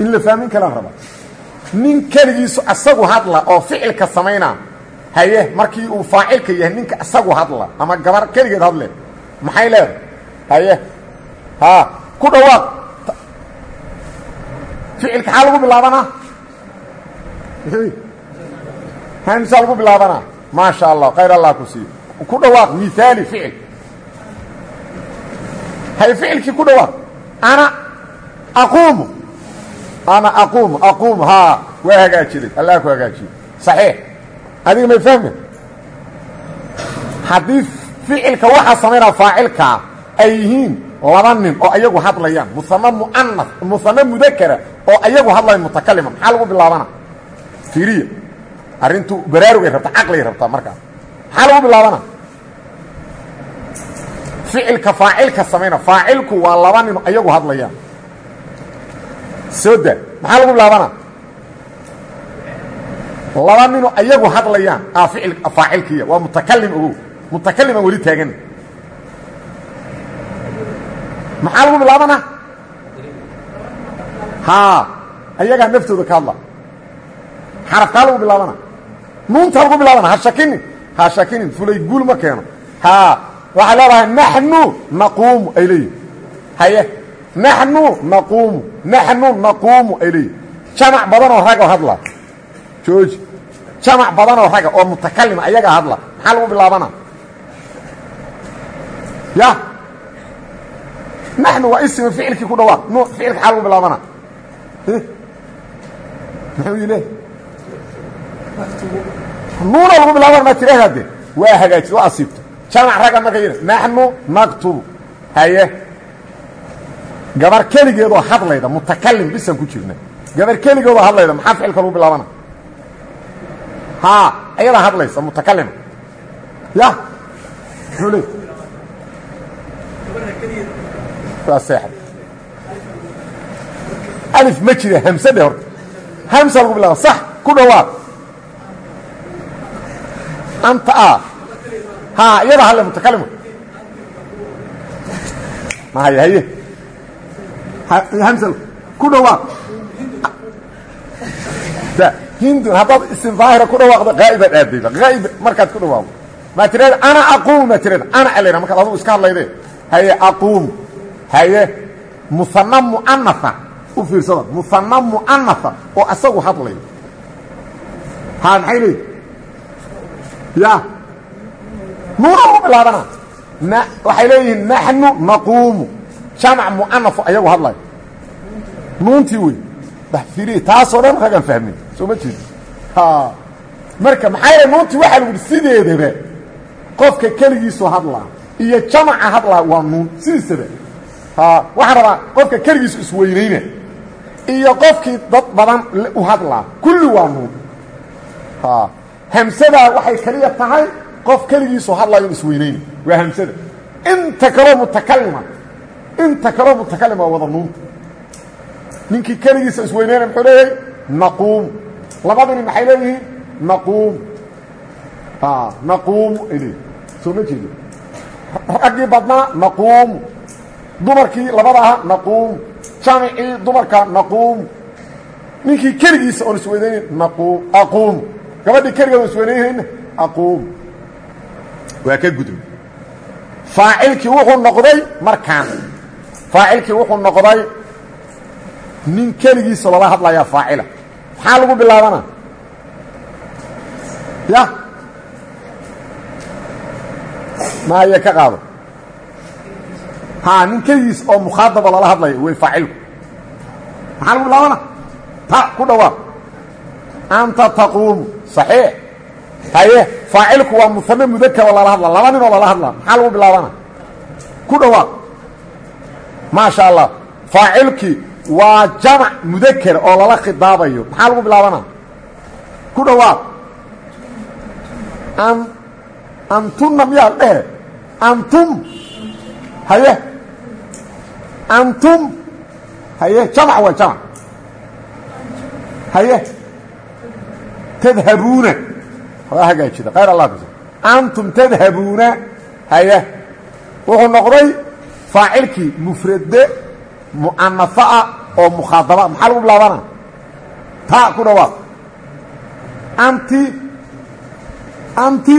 In la fahmin kalaan raba. Nin keligiisu asagu hadla oo ficilka samaynaa haye markii uu faacilka yahay ninka asagu hadla ama gabar keligeed hadle maxay leedahay haye haa ku dhawaaq. Ficilka xaa lagu bilaabanaa hamsaa lagu bilaabanaa maa sha allah khayr allah ku siiyo ku dhawaaq miaali ficil hay ficilkii ku dhawaaq ana aquumu. Ana aquumu aquumu haa waa hagaajiday allah ku hagaajiyey saxiix. Adiga may fahme haddii ficilka waxaa samaynaa faacilkaa ay yihiin laba nin oo ayagu hadlayaan musame mu'anas musame mudakara oo ayagu hadlaya mutakalima maxaa lagu bilaabana? Fiiriya. Arrintu baraarugay rabtaa caqligay rabtaa markaas maxaa lagu bilaabana ficilka faacilka samayna faacilku waa laba nin ayagu hadlayaan. Soo da maxaa lagu bilaabana laba ninu ayagu hadlayaan. A ficil faacilkiya waa mutakalim ogow. Mutakalim aan weli taagan. Maxaa lagu bilaabana haa ayagaa naftooda ka hadla. Xarafkaa lagu bilaabana nuuntaa lagu bilaabana ha shakinin ha shakinin. Fulay guul ma keeno. Haa waxay leedahay naxnu naquumu ay leeyihiin haye naxnu naquumu naxnu naquumu ay leeyihiin jamac badanoo ragoo hadla. Jooji jamac badanoo raga oo mutakalima ayagaa hadla. Maxaa lagu bilaabana? Ya. Naxnu waa ismi ficilkii ku dhawaaq n ficilka xaa lagu bilaabana. Muxuu ile nuuna lagu bilaabana maa tiraahdaa de waa hagaajid waa asiibto jamac ragga marka yidha naxnu naktubu haye. Gabar keligeedoo hadlayda mutakalim bisaan ku jirna gabar keligeedoo hadlayda maxaa ficilka lagu bilaabana? Haa ayadaa hadlaysa mutakalima ya. Muxuu le waa seexad alif ma jira hamse dhe horta hamsa lagu bilaaba sax ku dhawaaq anta a haa iyadaa hadle mutakalima mahaye haye hamsa ku dhawaaq. Hindun haddaad isim daahira ku dhawaaqdo haa'ibaad aadayba haa'ib markaad ku dhawaaqdo. Maa tirahda ana aquumu maa tirahda ana alayna markaad adugu iska hadlayde. Haye aquumu haye muana mu'anafa u fiirsada muana mu'anafa oo asagu hadlayo haa maxay leeyihi ya nuuna lagu bilaabana. Waxay leeyihiin naxnu naquumu. Jamac mu'anafo ayagu hadlayo nuuntii wey baxfiri taasoo dhan ragan fahmin. Soo ma jeedi marka maxaa yeele nuuntii waxaa lagu yidhi sideedaba. Qofka keligiisu hadlaa iyo jamaca hadlaa waa nuun. Sidiisaba waxaan rabaa qofka keligiisu isweynayna iyo qofkii dad badan u hadlaa. Kulli waa nuun. Hamsadaa waxay keliya tahay qof keligiisu hadlayo isweynayna waa hamsada. Inta kaloo mutakalima inta kaloo mutakalima waa wada nuunta. Ninkii keligiisa isweynayna muxuu leeyahay? Naquum. Labadini maxay leeyihiin? Naquum. Naquumu ay leeyihiin soo ma jeedo raggii badnaa naquumu dumarkii labada aha naquum. Jamicii dumarka naquum. Ninkii keligiisa oon isweynaynin naquum. Aquum. Gabadhii waa ka gudub. Faacilkii wuxuu noqday markaan. Faacilkii wuxuu noqday nin keligiisa lala hadlayaa faacila. Maxaa lagu bilaabana? Ya. Maaye ka qaado? Nin keligiis oo mukhaadaba lala hadlaya way faacilku. Maxaa lagu bilaabana? Ta ku dhawaaq anta taquumu. صaxiix haye faacilku waa muhame mudakar oo lala hadla. Laba nin oo lala hadla. Maxaa lagu bilaabana? Ku dhawaaq maasha allah faacilkii waa jamac mudaker oo lala khidaabayo. Maxaa lagu bilaabana? Ku dhawaaq an antunna miyaa dhehe antum. Haye. Antum. Haye jamac waa jamac. Haye. Tadhabuuna waa hagaajida khayr allah kus antum tadhabuuna haye wuxuu noqday faacilkii mufrade mu'anafa'a oo mukhaadaba. Maxaa lagu bilaabana? Ta ku dhawaaq anti anti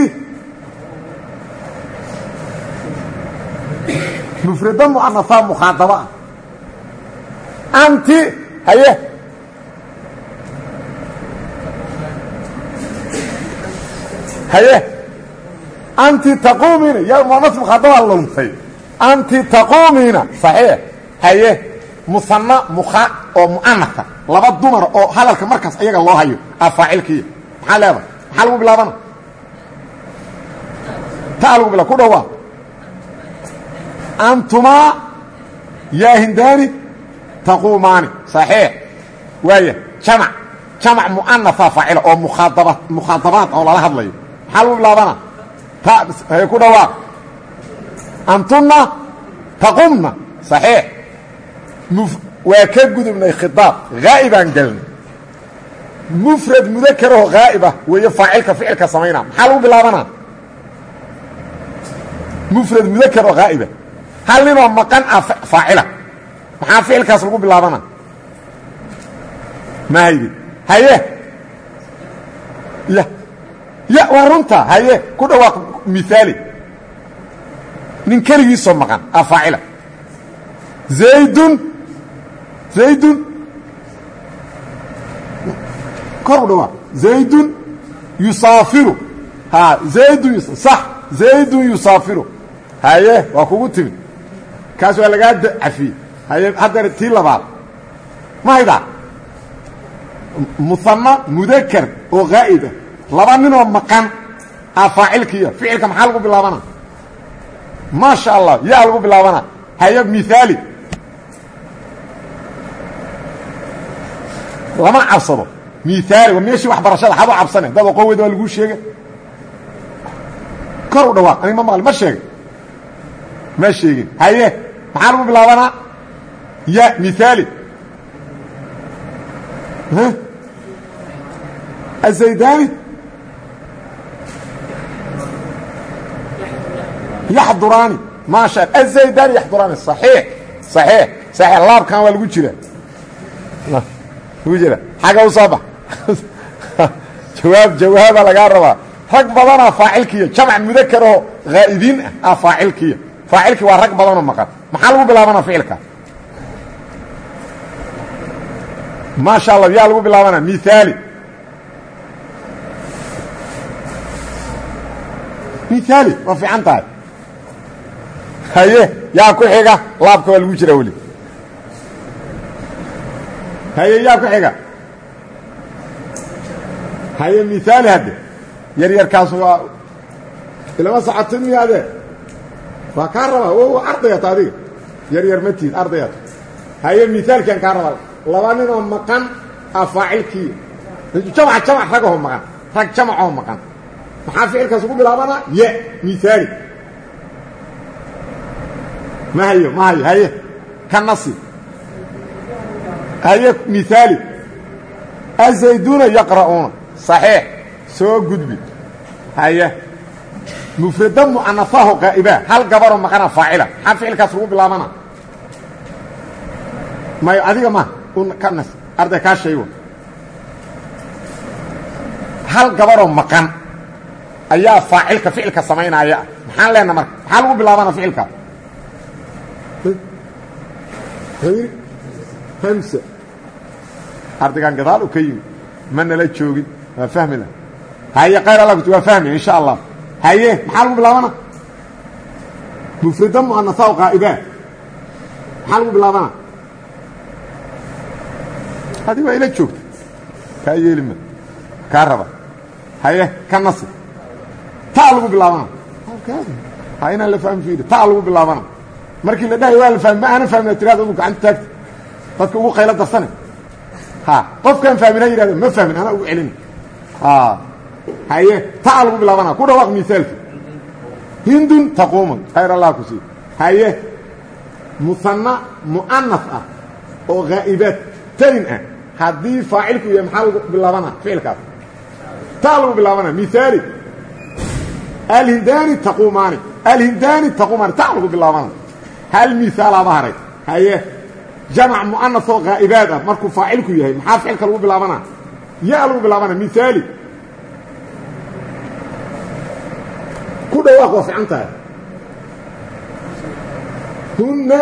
mufrada mu'anafa mukhaadaba. Ah anti haye haye. Anti taquumiina yaa muanas mukhaadabaa luntay anti taquumiina saxiix haye. Musanna mukha oo mu'anaka laba dumar oo hadalka markaas ayaga loo hayo. A faacilkiiya maxaa leedahay? Maxaa lagu bilaabana taa lagu bilaa ku dhawaa antumaa yaa hindaani taquumaani saxiix waaya jamac. Jamac mu'anafa faacila oo mukhaadaba mukhaadabaad oo lala hadlayo maxaa haye ku dhawaaq antunna taqumna saxiix waa ka gudubnay khiaab haa'ibaan gelnay mufrad mudakaroo haa'ibah weeye faacilka ficilka samaynaa maxaa lagu bilaabanaa mufrad mudakaroo haa'iba hal ninoo maqan ah faacila maxaa ficilkaas lagu bilaabanaa mahaydi haye ya waa runta. Haye ku dhawaaq miaali nin keligiisoo maqan ah faacila. Zaydun zaydun. Kor u dhawaa zaydun yusaafiru. Ha zaydun sax zaydun yusaafiru. Haye waa kugu timid. Kaas waa lagaa cafiyey haye haddana tii labaad. Ma haydaa? Musanna mudakar oo haa'ibah laba ninoo maqan ah faacilkiiya ficilka maxaa lagu bilaabana? Maa sha allah yaa lagu bilaabana? Haye miaali lama cabsado. Miaali waa meeshii waxbarashada xadoo cabsane dad oqon weyda waa laguu sheega kor u dhawaaq anig ma maqli ma sheegin. Ma sheegin. Haye maxaa lagu bilaabanaa ya miaali azaydani yaxduraani maasha azaydani yaxduraani صaxiix صaxiix صaxiix laabkan waa lagu jira lagu jira xagga u soo bax (laughs) jawaab jawaaba lagaa rabaa rag badanaa faacilkiiya jamc mudakaroo haa'ibiin ah faacilkiiya faacilkii waa rag badanoo maqan maxaa lagu bilaabana ficilka maasha allah yaa lagu bilaabana miaali miaali waa fiican tahay Haye yaa ku xiga laabka waa lagu jiraa weli. Haye yaa ku xiga. Haye miaali hadde. Yaryarkaas waa ilama socotin miyaade waa kaa rabaa? O ardayata adiga. Yaryar ma tiid ardayata haye miaalkian kaa rabaa. Laba ninoo maqan a faacilkii. Jamac jamac ragahoo maqan. Rag jamacoo maqan. Maxaa ficilkaas ugu bilaabanaa ye miaali ma hayo ma hayo haye ka nasi haye miaali azayduuna yaqra'uuna صaxiix soo gudbi haye mufrada mu'anafaho qaa'ibaa hal gabaroo maqana faacila maxaa ficilkaas lagu bilaabana mayo adiga ma ka nas arday kaa sheego hal gabaroo maqan ayaa faacilka ficilka samaynaaya maxaan leenna marka maxaa lagu bilaabana ficilka hamsa. Ardaygaan gadaal u ka yimi ma nala joogin. Waa fahmi la. Haye kayr alla kuti waa fahmi insha allah haye maxaa lagu bilaabana? Mufrida mu'anasaa qaa'ibaa maxaa lagu bilaabana? Adi waa ila joogta. Kaa yeelima kaa raba. Haye ka nasi taa lagu bilaabana. Ha inaan la fahmi fiiri taa lagu bilaabana markii la dhahay waa la fahmi ma aana fahmina tirada adu gacanta taagta dadka ugu qaylo darsane ha qofkaan fahmin ha yidhahdo ma fahmin anaa ugu celina haye taa lagu bilaabana ku dhawaaq misaalki hindun taquuman khayr allah ku sii. Haye musanna mu'anas ah oo haa'ibaad tarin ah. Haddii faacilku yahay maxaa lagu bilaabana ficilkaas taa lagu bilaabana miaali alhindaani taquumaani alhindaani taquumaani taa lagu bilaabana hal miaalaaba haray haye. Jamac mu'anas oo haa'ibaad ah markuu faacilku yahay maxaa ficilka lagu bilaabana ya lagu bilaabana miaali ku dhawaaq waa fiican tahay. Hunna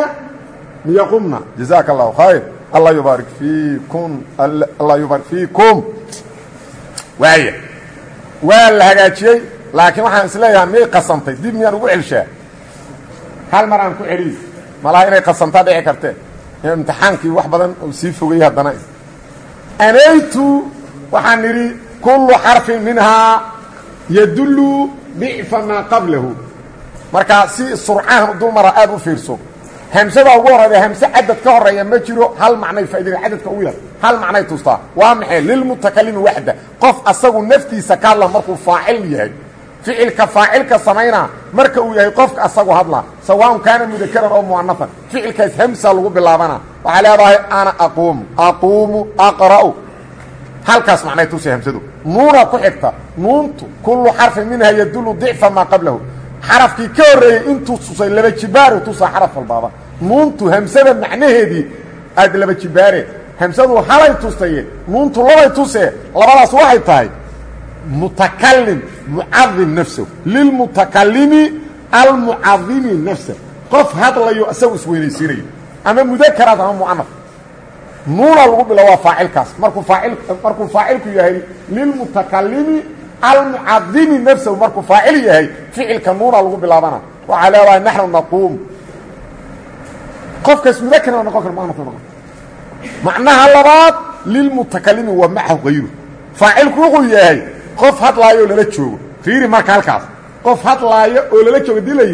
yaqumna jazaaka allahu khayr. Allah yubaarik fiikum allah yubaarik fiikum. Waaya waa la hagaajiyey laakiin waxaan is leeyahaa miyay qasantay dib miyaan ugu celshaa hal mar aan ku celiyo malaha inay qasantaa dhici kartee imtixaankii wax badan uu sii fogayey haddana anaytu waxaan nidhi kullu xarfin minhaa yadullu dicfa maa qablahu. Markaa si surcahan dulmara aad u fiirso hamsada ugu horeyda hamse cadad ka horreeya ma jiro hal macnay faaidina cadadka ugu yar. Hal macnay tustaa waa maxay? Lilmutakalimi waxda qof asagu naftiisa ka hadla markuu yahay ficilka faacilka samaynaa marka uu yahay qofka asagu hadlaa sawaaun kaana mudakaran oo mu'anafan ficilkaas hamsa lagu bilaabana. Waxaa leedahay ana aquumu aquumu aqra'u. Halkaas macnay tusay hamsadu. Nuuna ku xigta. Nuuntu kullu xarfin minha yadullu dicfa maa qablahu. Xarafkii ka horreeyey intuu tusay laba jibaaru tusaa xaraf walbaaba. Nuuntu hamsada macnaheedii aad laba jibaare. Hamsadu halay tustaye nuuntu labay tusee. Labadaas waxay tahay mutakalim mucadim nafsahu lilmutakalimi almucadimi nafsa qof hadlayo isagu isweynaysiinayo. Ama mudakaraad ama mucanaf nuuna lagu bilo waa faacilkaas. Markuu aacil markuu faacilku yahay lilmutakalimi almucadimi nafsahu markuu faacil yahay ficilka nuuna lagu bilaabana. Waxaa leedahay naxnu naquum. Qofkaas mudakarna noqon kar muanaf noqon macnaha labaad lilmutakalimi wa macahu hayru faacilku wuxuu yahay qof hadlaayo lala joogo. Fiiri marka halkaas. Qof hadlaayo oo lala joogo haddii la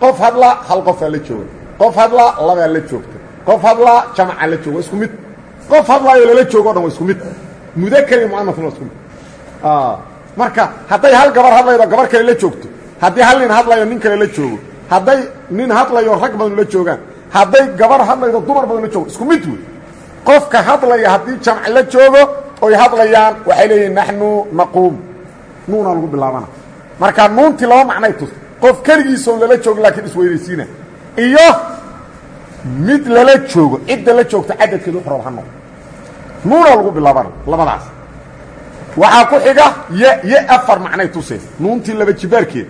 qof hadlaa hal qofaa la jooga qof hadlaa labaa la joogta qof hadlaa jamacaa la jooga waa isku mid. Qof hadlaayo lala joogo o dhan waa isku mid. Mudakar iyo muanafna waa isku marka hadday hal gabar hadlaydo gabar kale la joogto haddii hal nin hadlayo nin kale la joogo hadday nin hadlayo rag badan la joogaan hadday gabar hadlaydo dumar badan la joogo isku mid wey. Qofka hadlaya haddii jamc la joogo oy hadlayaan waxay leeyihiin naxnu naquum nuuna lagu bilaabana. Marka nuuntii laba macnay tus qof keligiisoon lala joogo laakiin isweynaysiina iyo mid lala joogo cidda la joogta cadadkeedu xorob ha noqo nuuna lagu bilaabana labadaas. Waxaa ku xiga ye ye afar macnay tuseen nuuntii laba jibaarkeed.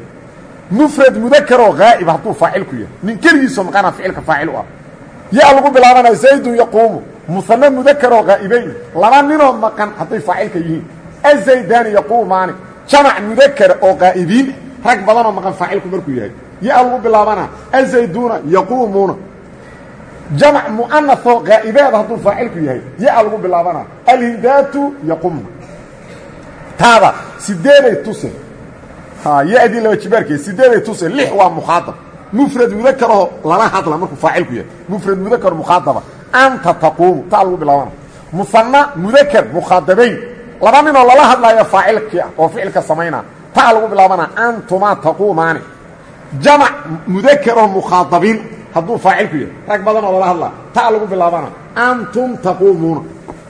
Mufrad mudakaroo haa'ib hadduu faacilku yahay. Nin keligiisoo maqana ficilka faacil u ah. Yaa lagu bilaabanaya zaydun yaquumu musanne mudakaroo haa'ibayn laba ninoo maqan hadday faacilka yihiin. Azaydaani yaquumaani jamac mudakara oo qaa'ibiin. Rag badanoo maqan faacilku markuu yahay. Ya lagu bilaabana azayduuna yaquumuuna. Jamc mu'anafoo qaa'ibaada hadduu faacilku yahay ya lagu bilaabana alhindaatu yaqumna taada sideeday tuse ya-dii laba jibaarkeed sideeday tuse lix waa mukhaadab mufrad mudakaroo lala hadla markuu faacilku yahay. Mufrad mudakar mukhaadaba anta taquumu taa lagu bilaabana. Musanna mudakar mukhaadabayn laba ninoo lala hadlaayo faacilkii ah oo ficilka samaynaa taa lagu bilaabana antumaa taquumaani. Jamac mudakaroo mukhaadabiin. Hadduu faacilku yahay rag badanoo lala hadlaa taa lagu bilaabana antum taquumuuna.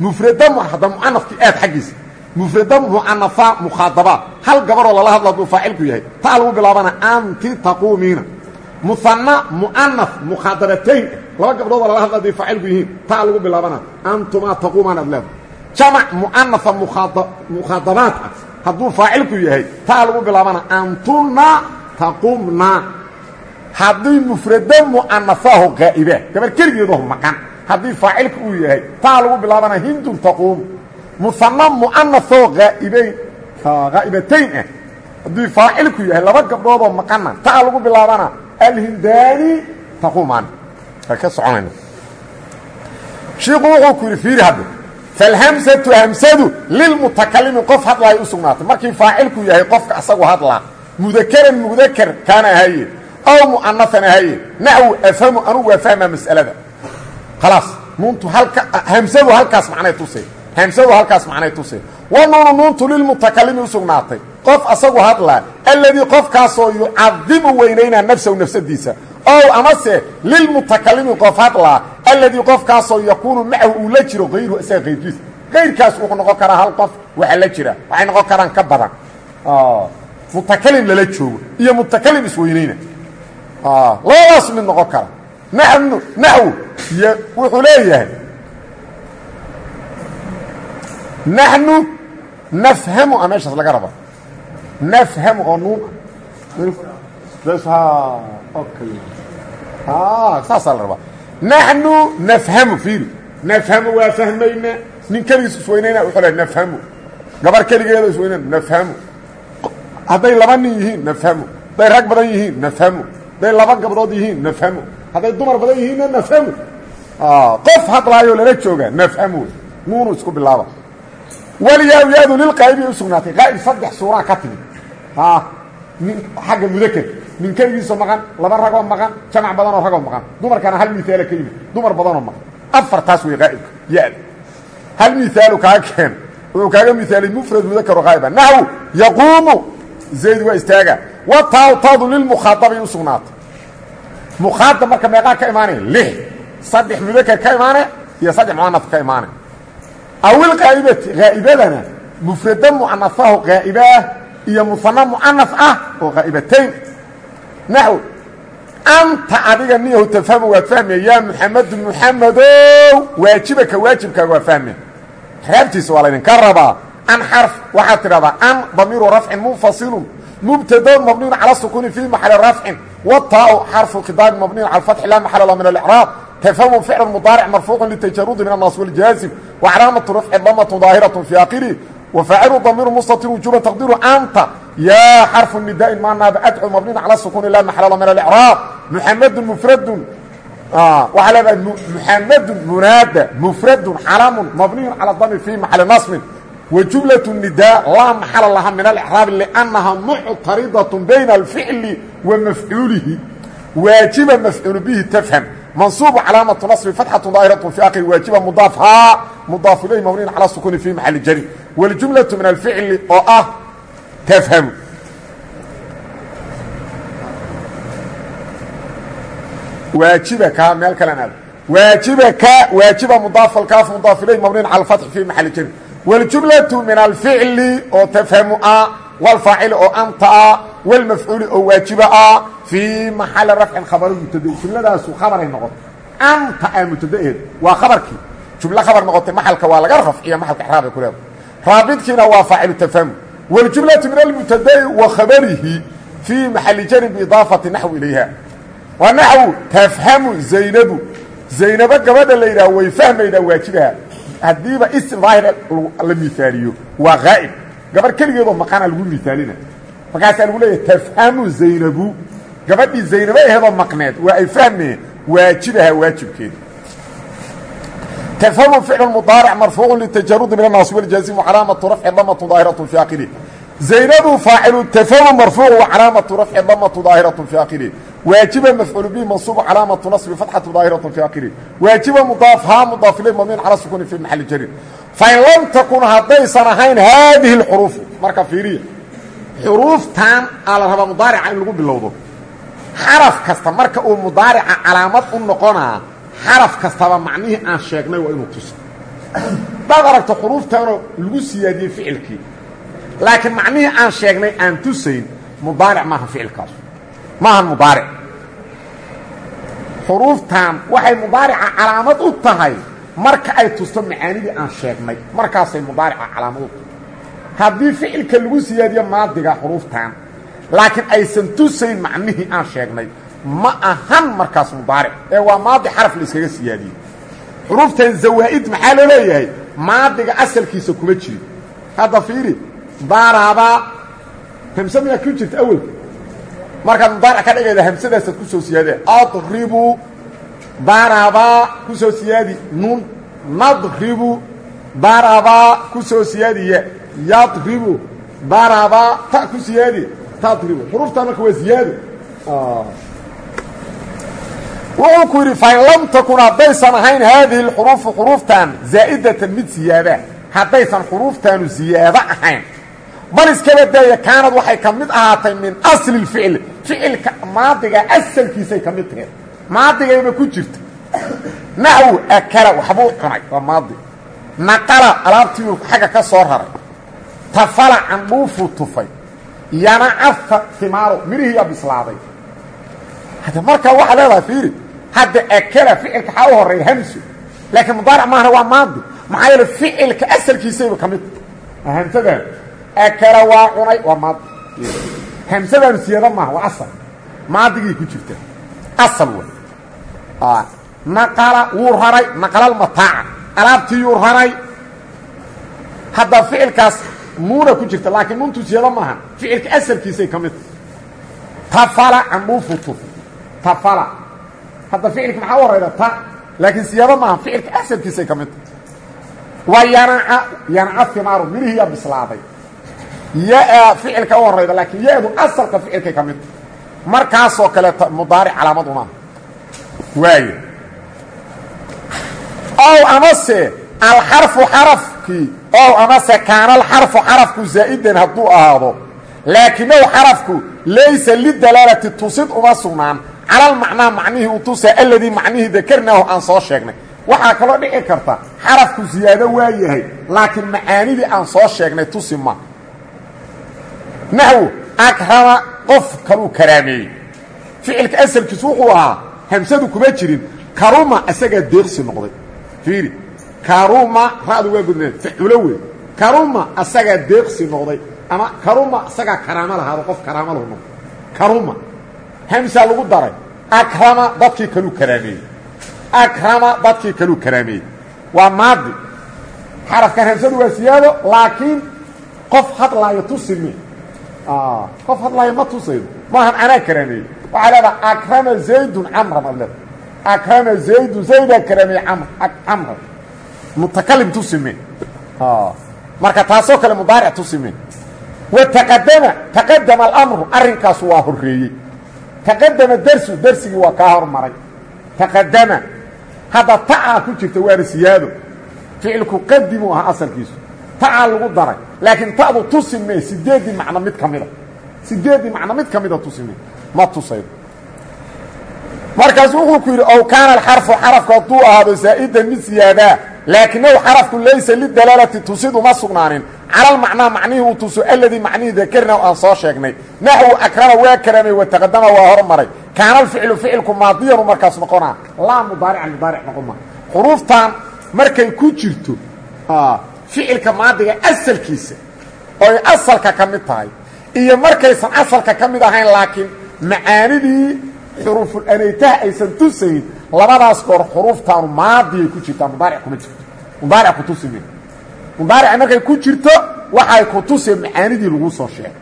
Mufrada hadda mucanafkii aad xaggiisa. Mufrada mucanafa mukhaadabaa hal gabaroo lala hadla hadduu faacilku yahay taa lagu bilaabana anti taquumiina. Musanna mu'anaf mukhaadabatayn laba gabdhoodoo lala hadla hadday faacilku yihiin taa lagu bilaabana antumaa taquumaan aad leeda jamac mu'anafa mukhaadabaad ah. Hadduu faacilku yahay taa lagu bilaabana antunna taqumna haddii mufrado mu'anafaaho qaa'iba gabar keligeedaho maqan. Haddii faacilka uu yahay taa lagu bilaabana hindun taquumu musanna mu'anafoo aa'ibayn haa'ibatayn ah. Haddii faacilku yahay laba gabdhoodoo maqanna ka soconayna shiiku wuxuu ku yidhi fiiri hadda falhamsatu hamsadu lilmutakalimi qof hadlaayo u sugnaatay. Markii faacilku yahay qofka asagu hadlaa mudakaran mudakar kaana ahaye aw mu'anafan ahaye naxwu afhamu anugu waa fahmaa mas'alada. Khalaas nuuntu halka hamsadu halkaas macnay tusay hamsadu halkaas macnay tusay wa nuunu nuuntu lilmutakalimi u sugnaatay qof asagu hadlaa alladii qofkaasoo yucadimu weynaynaa nafsahu nafsadiisa. Ow amase lilmutakalimi qof hadlaa alladii qofkaasoo yakuunu macahu uu la jiro hayruhu isaga kayrkiisa kayrkaas wuxuu noqon karaa hal qof waxa la jira. Waxay noqon karaan ka badan. Mutakalim lala joogo iyo mutakalim isweynayna. Labadaas mid noqon kara. Naxnu naxwu wuxuu leeyahay naxnu nafhamu a meeshaas laga raba nafhamu oo saasaa la rabaa naxnu nafhamu fiiri nafhamu waa fahmayna nin keligiis isweynayna le nafhamu gabar keligeeda isweynayna nafhamu hadday laba nin yihiin nafhamu hadday rag badan yihiin nafhamu hadday laba gabdhood yihiin nafhamu hadday dumar badan yihiinna nafhamu qof hadlaayoo lala jooga nafhamu nuunu isku bilaaba walyaa yaadu lilqaa'ibi u sugnaatay qaa'ib saddex suuraa ka timid nin xagga mudakerka nin keligiisoo maqan laba ragoo maqan jamac badanoo ragoo maqan. Dumarkana hal miaala ka yimid dumar badanoo maqan. Afartaas wey qaa'ibka ya-da hal miaalu kaaga keen wuxuu kaaga miaalay mufrad mudakaro qaa'iba naxwu yaquumu zayd waa istaaga. Wa taaw taadu lilmukhaadabay u sugnaatay mukhaadab marka meeqaa ka imaanaya lix. Saddex mudakar ka imaane iyo saddex muanaf ka imaane. Awil qaa'ibati qaa'ibadana mufrado mucanafaho qaa'iba ah iyo muana mucanaf ah oo qaa'ibatayn naxw anta adiga niyahu tafhamu waad fahmaya yaa muxamedu muxamedow waajibaka waajibkaaga waa fahmaya raabtiisa waa laydinka an xarf waxaad tidhahdaa an damiiru rafcin munfasilun mubtadon mabniyun cala sukuuni fii maxali rafcin wataau xarfu khidaabi mabniyun cala fatxi laa maxala lah min alcraab tafhamu ficl mudaaric marfuucu litajarudi min annaas waljaazim wacalaamatu rafci damatu daahiraة fi akhirih وفاaciل ضمير مستطر وجوبا تقدير أnت يا xرف النداء mاnاaب أdعو مبني على السكون لا محل من الإعراب محمد مفرد waaa leedahay محمد مناadى مفرد علم مبني على الضم في محل نصب وجuملة النداء لا محل لha من الإعراب لأنها معترضة بين الفعل ومفعuuلihi واaجiبa مفعuل bه تفهم mansuub calaamatu naصbi fatxatu daahiratu fi akhiri waajiba mudaafhaa mudaaf ilay mabniin calaa sukuuni fi maxali jari waljumlatu min alficli oo ah tafhamu waajibaka meel kalan aad waajibaka waajiba mudaaf alkaaf mudaaf ilay mabniin cala alfatxi fi maxali jari waljumlatu min alficli oo tafhamu ah wlfaacil oo anta ah wlmafcuuli oo waajiba ah fii maxali rafcin khabariy mubtade jumladaasu khabaray noqotay. Anta a mubtadaheed waa khabarkii jumlo khabar noqotay maxalka waa laga rafciya maalka raabay ku leeda raabidkiina waa faacilu tafahum wاljumlaةu min almubtada'i wa khabarihi fii maxali jari biidaafati naxwi ilayha. Waa naxwu tafhamu zaynabu zaynabo gabadha la yidhaah way fahmaydaa waajibaha. Haddiiba ism daahira la miaaliyo waa aa'ib gabarh keligeedoo maqana lagu miaalina markaasaa lagu leeyahay tafhamu zaynabu gabadhii zaynaba ahedoo maqneed waa ay fahmayeen waajibaha waajibkeeda tfhamu ficl mudaarc marfuucu litajarudi min annaasib wاljaazim calaamatu rafci damatu daahiraة fi akhirih zaynadu faacilu tfhamu marfuucu wacalaamatu rafci damatu daahiraة fi akhirih waajiba mafcuul bihi mansuubu calaamatu naصbi fatxatu daahiraة fi akhirih waajiba mudaaf haa mudaaf ilay mabniin cala sukuni fi maxali jarin fain lam takun haddaysan ahayn haadihi اlxuruufu marka fiiriya xuruuftan aa la rabaa mudaarica in lagu bilowdo. Xaraf kasta marka uu mudaarica calaamad u noqonaa xaraf kastaba macnihii aan sheegnay waa inuu tuso. Hadaad aragto xuruuftaanoo lagu siyaadiyey ficilkii laakiin macnihii aan sheegnay aan tusayn mudaaric maaha ficilkaasu maahan mudaaric. Xuruuftan waxay mudaarica calaamad u tahay marka ay tusto macaanidii aan sheegnay markaasay mudaarica calaamad u tahay haddii ficilka lagu siyaadiyo maadiga xuruuftan laakiin aysan tusayn macnihii aan sheegnay ma ahan markaas mudaaric. Ee waa maadi xaraf la iskaga siyaadiyey xuruuftan zawaa'id maxaa loo leeyahay? Maadiga asalkiisa kuma jirin hadda fiiri daraba hamse miyaa ku jirta awelka markaad mudaaric ka dhigayda hamsadaasaad ku soo siyaadee adribu daraba ku soo siyaadi nun nadribu daraba ku soo siyaadiya yadribu. Daraba ta ku siyaadi tadribu. Xuruuftan marka waa ziyaado wuxuu ku yidhi fain lam takun haddaysan ahayn haadihi اlxuruufu xuruuftan zaa'idatan mid ziyaada haddaysan xuruuftaanu ziyaado ahayn. Bal iskaba daaya kaanad waxay ka mid ahaatay min asli اlficli ficilka maadiga asalkiisay ka mid taheed maadigayba ku jirta naxwu akala waxbuu cunay waa maadi. Naqala alaabtiiuu xagga ka soo raray. Tafala candhuufuu tufay. Yanacafa himaaru mirihiiyaa bislaaday. Hadda markaa waxaa leedahay fiiri hadda akala ficilka xaa u horreeya hamso laakiin mudaaric maahana waa maadi. Maxaa yeele ficilka asalkiisayba ka mid hamsadaan akala waa cunay waa maadi. Hamsadaanu siyada maaha waa asal. Maadigii ku jirta asal wey naqala wuu raray naqlalmataaca alaabtiiyuu raray. Hadda ficilkaas nuuna ku jirta laakiin nuuntu siyada maaha ficilka asalkiisay ka mid. Tafala candhuufu tuf tafala. Hadda ficilka maxaa u horayda ta. Laakiin siyaado maaha ficilka asalkiisay ka mid. Waa yanaca yanaca himaaru mirihiiyaa bislaaday. Ya-a ficilka u horayda laakiin ya-du asalka ficilkay ka mid. Markaasoo kaleeta mudaaric calaamad umaaha waayo ow amase alxarfu xarafkii ow amase kaana alxarfu xarafku zaa'idan hadduu ahaado. Laakinow xarafku laysa lidalaalati tusid uma sugnaan. Calalmacnaa macnihii u tusa aladii macnihii dakarnaahu aan soo sheegnay. Waxaa kaloo dhici karta xarafku siyaado waa yahay laakiin macaanidii aan soo sheegnay tusi ma. Naxwu akrama qof kaluu karaameeyey ficilka asalkiisu wuxuu ahaa hamsadu kuma jirin karuma isagaa deeqsi noqday. Fiiri karuma ra'du waa gudneen faculo wey karuma asagaa deeqsi noqday ama karuma isagaa karaamo lahaado qof karaamo lahu noqdo karuma hamsaa lagu daray akrama dadkii kaluu karaameeyey. Akrama dadkii kaluu karaameeyey. Waa maadi. Xarafkan hamsadu waa siyaado laakiin qof hadlaayo tusime qof hadlaayo ma tusaydo maahan anaa karaameeyey waxaa leedaha akrama zaydun camran ad leeda akrama zaydun zaydaa karaameeyey camran mutakalim tusime marka taasoo kale mudaaric tusime wataqadama taqadama alamru arrinkaasu waa horreeyey. Taqadama dersu dersigii waa kaa hormaray. Taqadama hadda ta'aa ku jirta waana siyaado. Ficilku qadimu aha asalkiisu. Ta'aa lagu daray. Laakiin ta'du tusi mee sideeddii macno mid ka mida sideeddii mid ka mida ma tusaydo markaasu wuxuu ku yidhi ow kaana alxarfu xarafku hadduu ahaado zaa'idan mid siyaadaa laakinahu xarafku laysa lidalaalati tusid uma sugnaanin. Calalmacnaa macnihii uu tuso aladii macnihii dakarnahu aan soo sheegnay. Naxwu akrama waa karamay wataqadama waa hormaray. Kaana alficlu ficilku maadiyanu markaas noqonaa. Laa mudaarican mudaaric noqon ma. Xuruuftan markay ku jirto ficilka maadiga asalkiisa ooy asalka ka mid tahay iyo markaysan asalka ka mid ahayn laakiin macaanidii xuruuful anaytaha aysan tusayn labadaas goor xuruuftaanu maadiyay ku jirtaa mudaaric kuma jirto. Mudaaric ku tusi mudaaric markay ku jirto waxay ku tuseen macaanidii lagu soo sheegay.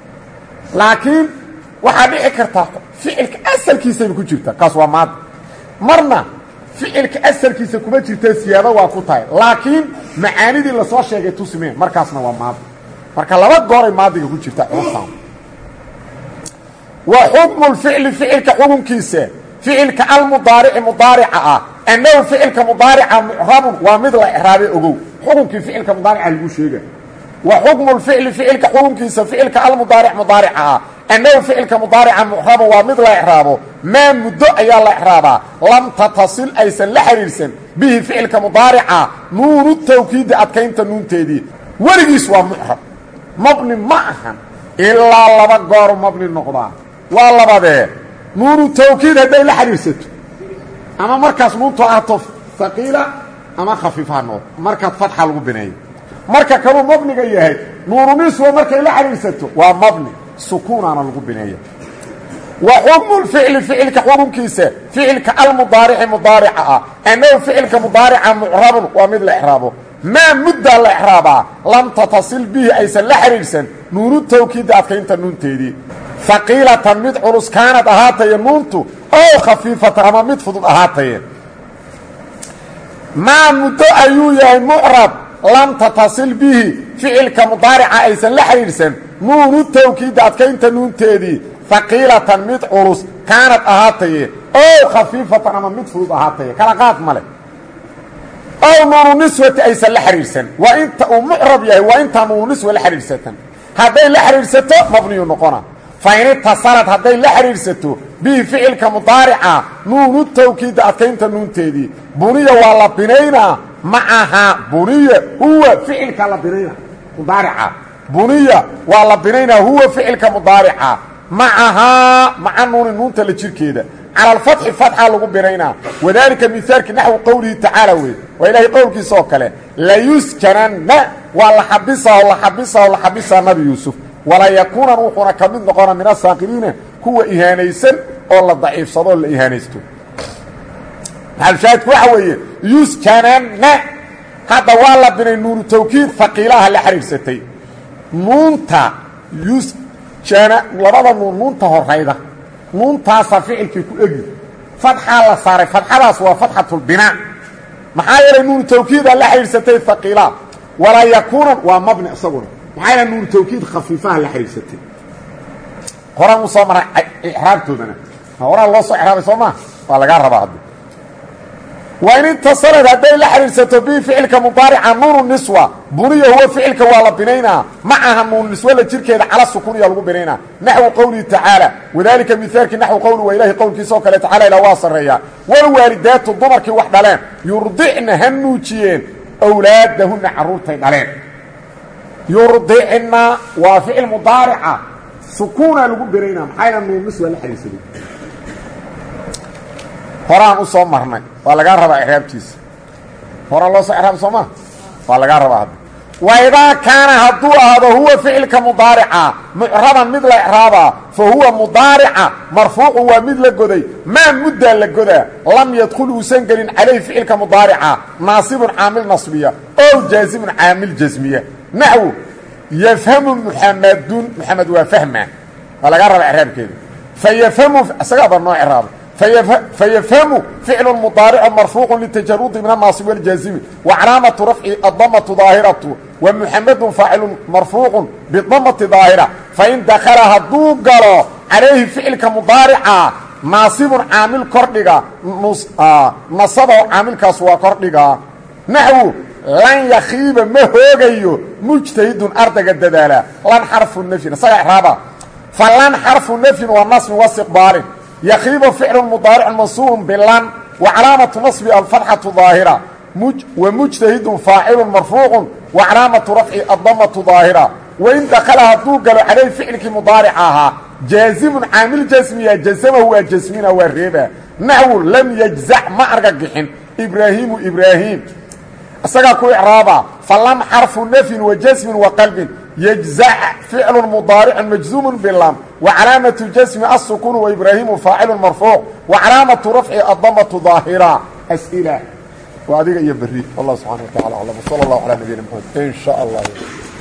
Laakiin waxaa dhici kartaa ficilka asalkiisayba ku jirta kaas waa maadi. Marna ficilka asalkiisa kuma jirta siyaado waa ku tahay. Laakiin macaanidii la soo sheegay tusime markaasna waa maadi. Marka laba gooray maadiga ku jirta culasan wa xukmu lficli ficilka xukunkiisa. Ficilka almudaarici mudaarica ah. Annahu ficilka mudaarica mucrabun waa mid la icraabay ogow. Xukunkii ficilka mudaarica lagu sheega. Wa xukmu lficli ficilka xukunkiisa. Ficilka almudaaric mudaarica ah. Annahu ficilka mudaarica mucrabun waa mid la icraabo maa muddo ayaa la icraabaa lam tatasil aysan la xidhiirsan bihi ficilka mudaarica nuunu tawkiidi adkaynta nuunteedii. Weligiis waa mucrab mabni ma ahan. Ilaa laba goor mabni noqdaa waa labadee nuunu tawkiid hadday la xidhiirsato ama markaas nuuntu ahto haqiila ama khafiifa nood markaad fatxa lagu bineeyo. Marka kaluu mabniga yahay nuunu niswa markay la xidhiirsato waa mabni sukuunaana lagu bineeya wa xukmu lficli ficilka xukunkiisa ficilka almudaarici mudaarica ah. Annahu ficilka mudaarica mucrabun waa mid la icraabo maa muddaa la icraabaa lam tatasil bihi aysan la xidhiidhsan nuunu tawkiidda adkaynta nuunteedii haqiilatan mid culus kaanad ahaataye nuuntu oo khafiifatan ama mid fudud ahaataye. Maa muddo ayuu yahay mucrab lam tatasil bihi ficilka mudaarica aysan la xidhiidhsan. Nuunu tawkiidda adkaynta nuunteedii haqiilatan mid culus kaanad ahaataye ow khafiifatan ama mid fudud ahaataye. Kala qaad ma leh. Ow nuunu niswati aysan la xidhiidhsan. Waa inta uu mucrab yahay waa intaa nuunu niswa la xidhiidhsatan. Hadday la xidhiidhsato mabniyu noqona fain itasalad hadday la xidhiidhsato bihi ficilka mudaarica nuunu tawkiidda adkaynta nuunteedii buniya waa la binaynaa macahaa buniya huwa ficilka la binayna mudaarica buniya waa la binaynaa huwa ficilka mudaarica macahaa maca nuuni nuunta la jirkeeda cala alfatxi fatxa lagu binaynaa wadaalika mihaalki naxwi qowlihi tacaala wey waa ilaahay qowlkiisa oo kale layuskananna waa la xabisaho la xabisaho la nabi yuusuf walayakuunan wuxuuna ka mid noqona min asaakiriina kuwa ihaanaysan oo la daciifsado oo la ihaanaysto. Maxalushaahidku waxa weeye yuskananna hadda waa la binay nuuru tawkiid faqiilaha la xidhiirsatay nuunta yuskana labada nuun nuunta horayda nuuntaasaa ficilkii ku egi. Fadxaa la saaray fadxadaas waa fatxatulbinaa maxaa yeelay nuuru tawkiidaa la xidhiirsatay faqiilaha walaa yakuunan waa mabni isaguna maxaa nuuru tawkiid khafiifaha la xidhiirsatay horaan u soo maray icraabtoodana. Horaan loo soo icraabay soo maa waa lagaa rabaa hadda wain intasalad hadday la xidhiidhsato bihi ficilka mudaarica nuunu niswa buniya huwa ficilka waa la binaynaa. Macaha nuunu niswa la jirkeeda cala sukuniya lagu binaynaa. Naxwu qowlihi tacaala. Wadaalika mihaalkii naxwi qowli waa ilaahay qowlkiisa oo kale tacala ilaa waa sarreeyaa. Walwaalidaatu dumarkii wax dhaleen yurdicna ha nuujiyeen awlaadahunna carruurtay dhaleen yurdicna waa ficil mudaarica sukuuna lagu binaynaa maxaa yala nuunu niswa la xidhiidhsaday horaan u soo marnay waa lagaa rabaa icraabtiisa horaan loo soo icraab sooma waa lagaa rabaa hadda waidaa kaana hadduu ahaado huwa ficilka mudaarica mucraban mid la icraabaa fa huwa mudaarica marfuucu waa mid la goday maa muddaa la godaa lam yadkhul uusan gelin calayhi ficilka mudaarica naasibun caamil nasbiya ow jaasimun caamil jasmiya naxwu yafhamu muxamadun muxamed waa fahma waa laga raba craabkeeda fayafhamu isagaaba noo craabo fayfhamu ficlu mudaaric marfuucu litajarudi min anaasib wاljaazimi wacalaamatu rafci adamatu daahiratu wa muxamadu faacilu marfuucu bidamati daahira fain dakala hadduu galo calayhi ficilka mudaarica naasibun caamil kordhiga nasabo caamilkaas waa kordhiga naxwu lan yakhiiba ma hoogayo? Mujtahidun ardayga dadaala. Lan xarfu nafyin isaga raaba. Fa lan xarfu nafyin waa nasbin waistiqbaalin yakhiiba ficlun mudaaricun mansuubun bilan wa calaamatu nasbi alfatxatu daahira wa mujtahidun faacilun marfuucun wa calaamatu rafci addamatu daahira wain dakala hadduu galo calayh ficilkii mudaarica ahaa jaazimun caamil jasmiya jasamahu waa jasmina waa reeba. Naxwu lam yajzac ma argagixin. Ibraahiimu ibraahim isagaa ku icraaba falam xarfu nafyin wa jasmin wa qalbin yejzac ficlun mudaaricun majzuumun bilam wa calaamatu jasmi assukuunu wa ibraahiimu faacilun marfuuc wa calaamatu rafci adamatu daahira. As'ila waa adiga iyo berri. Wallah subxana wa tacala aclam sal allahu calaa nabiyina maxamed in sha allah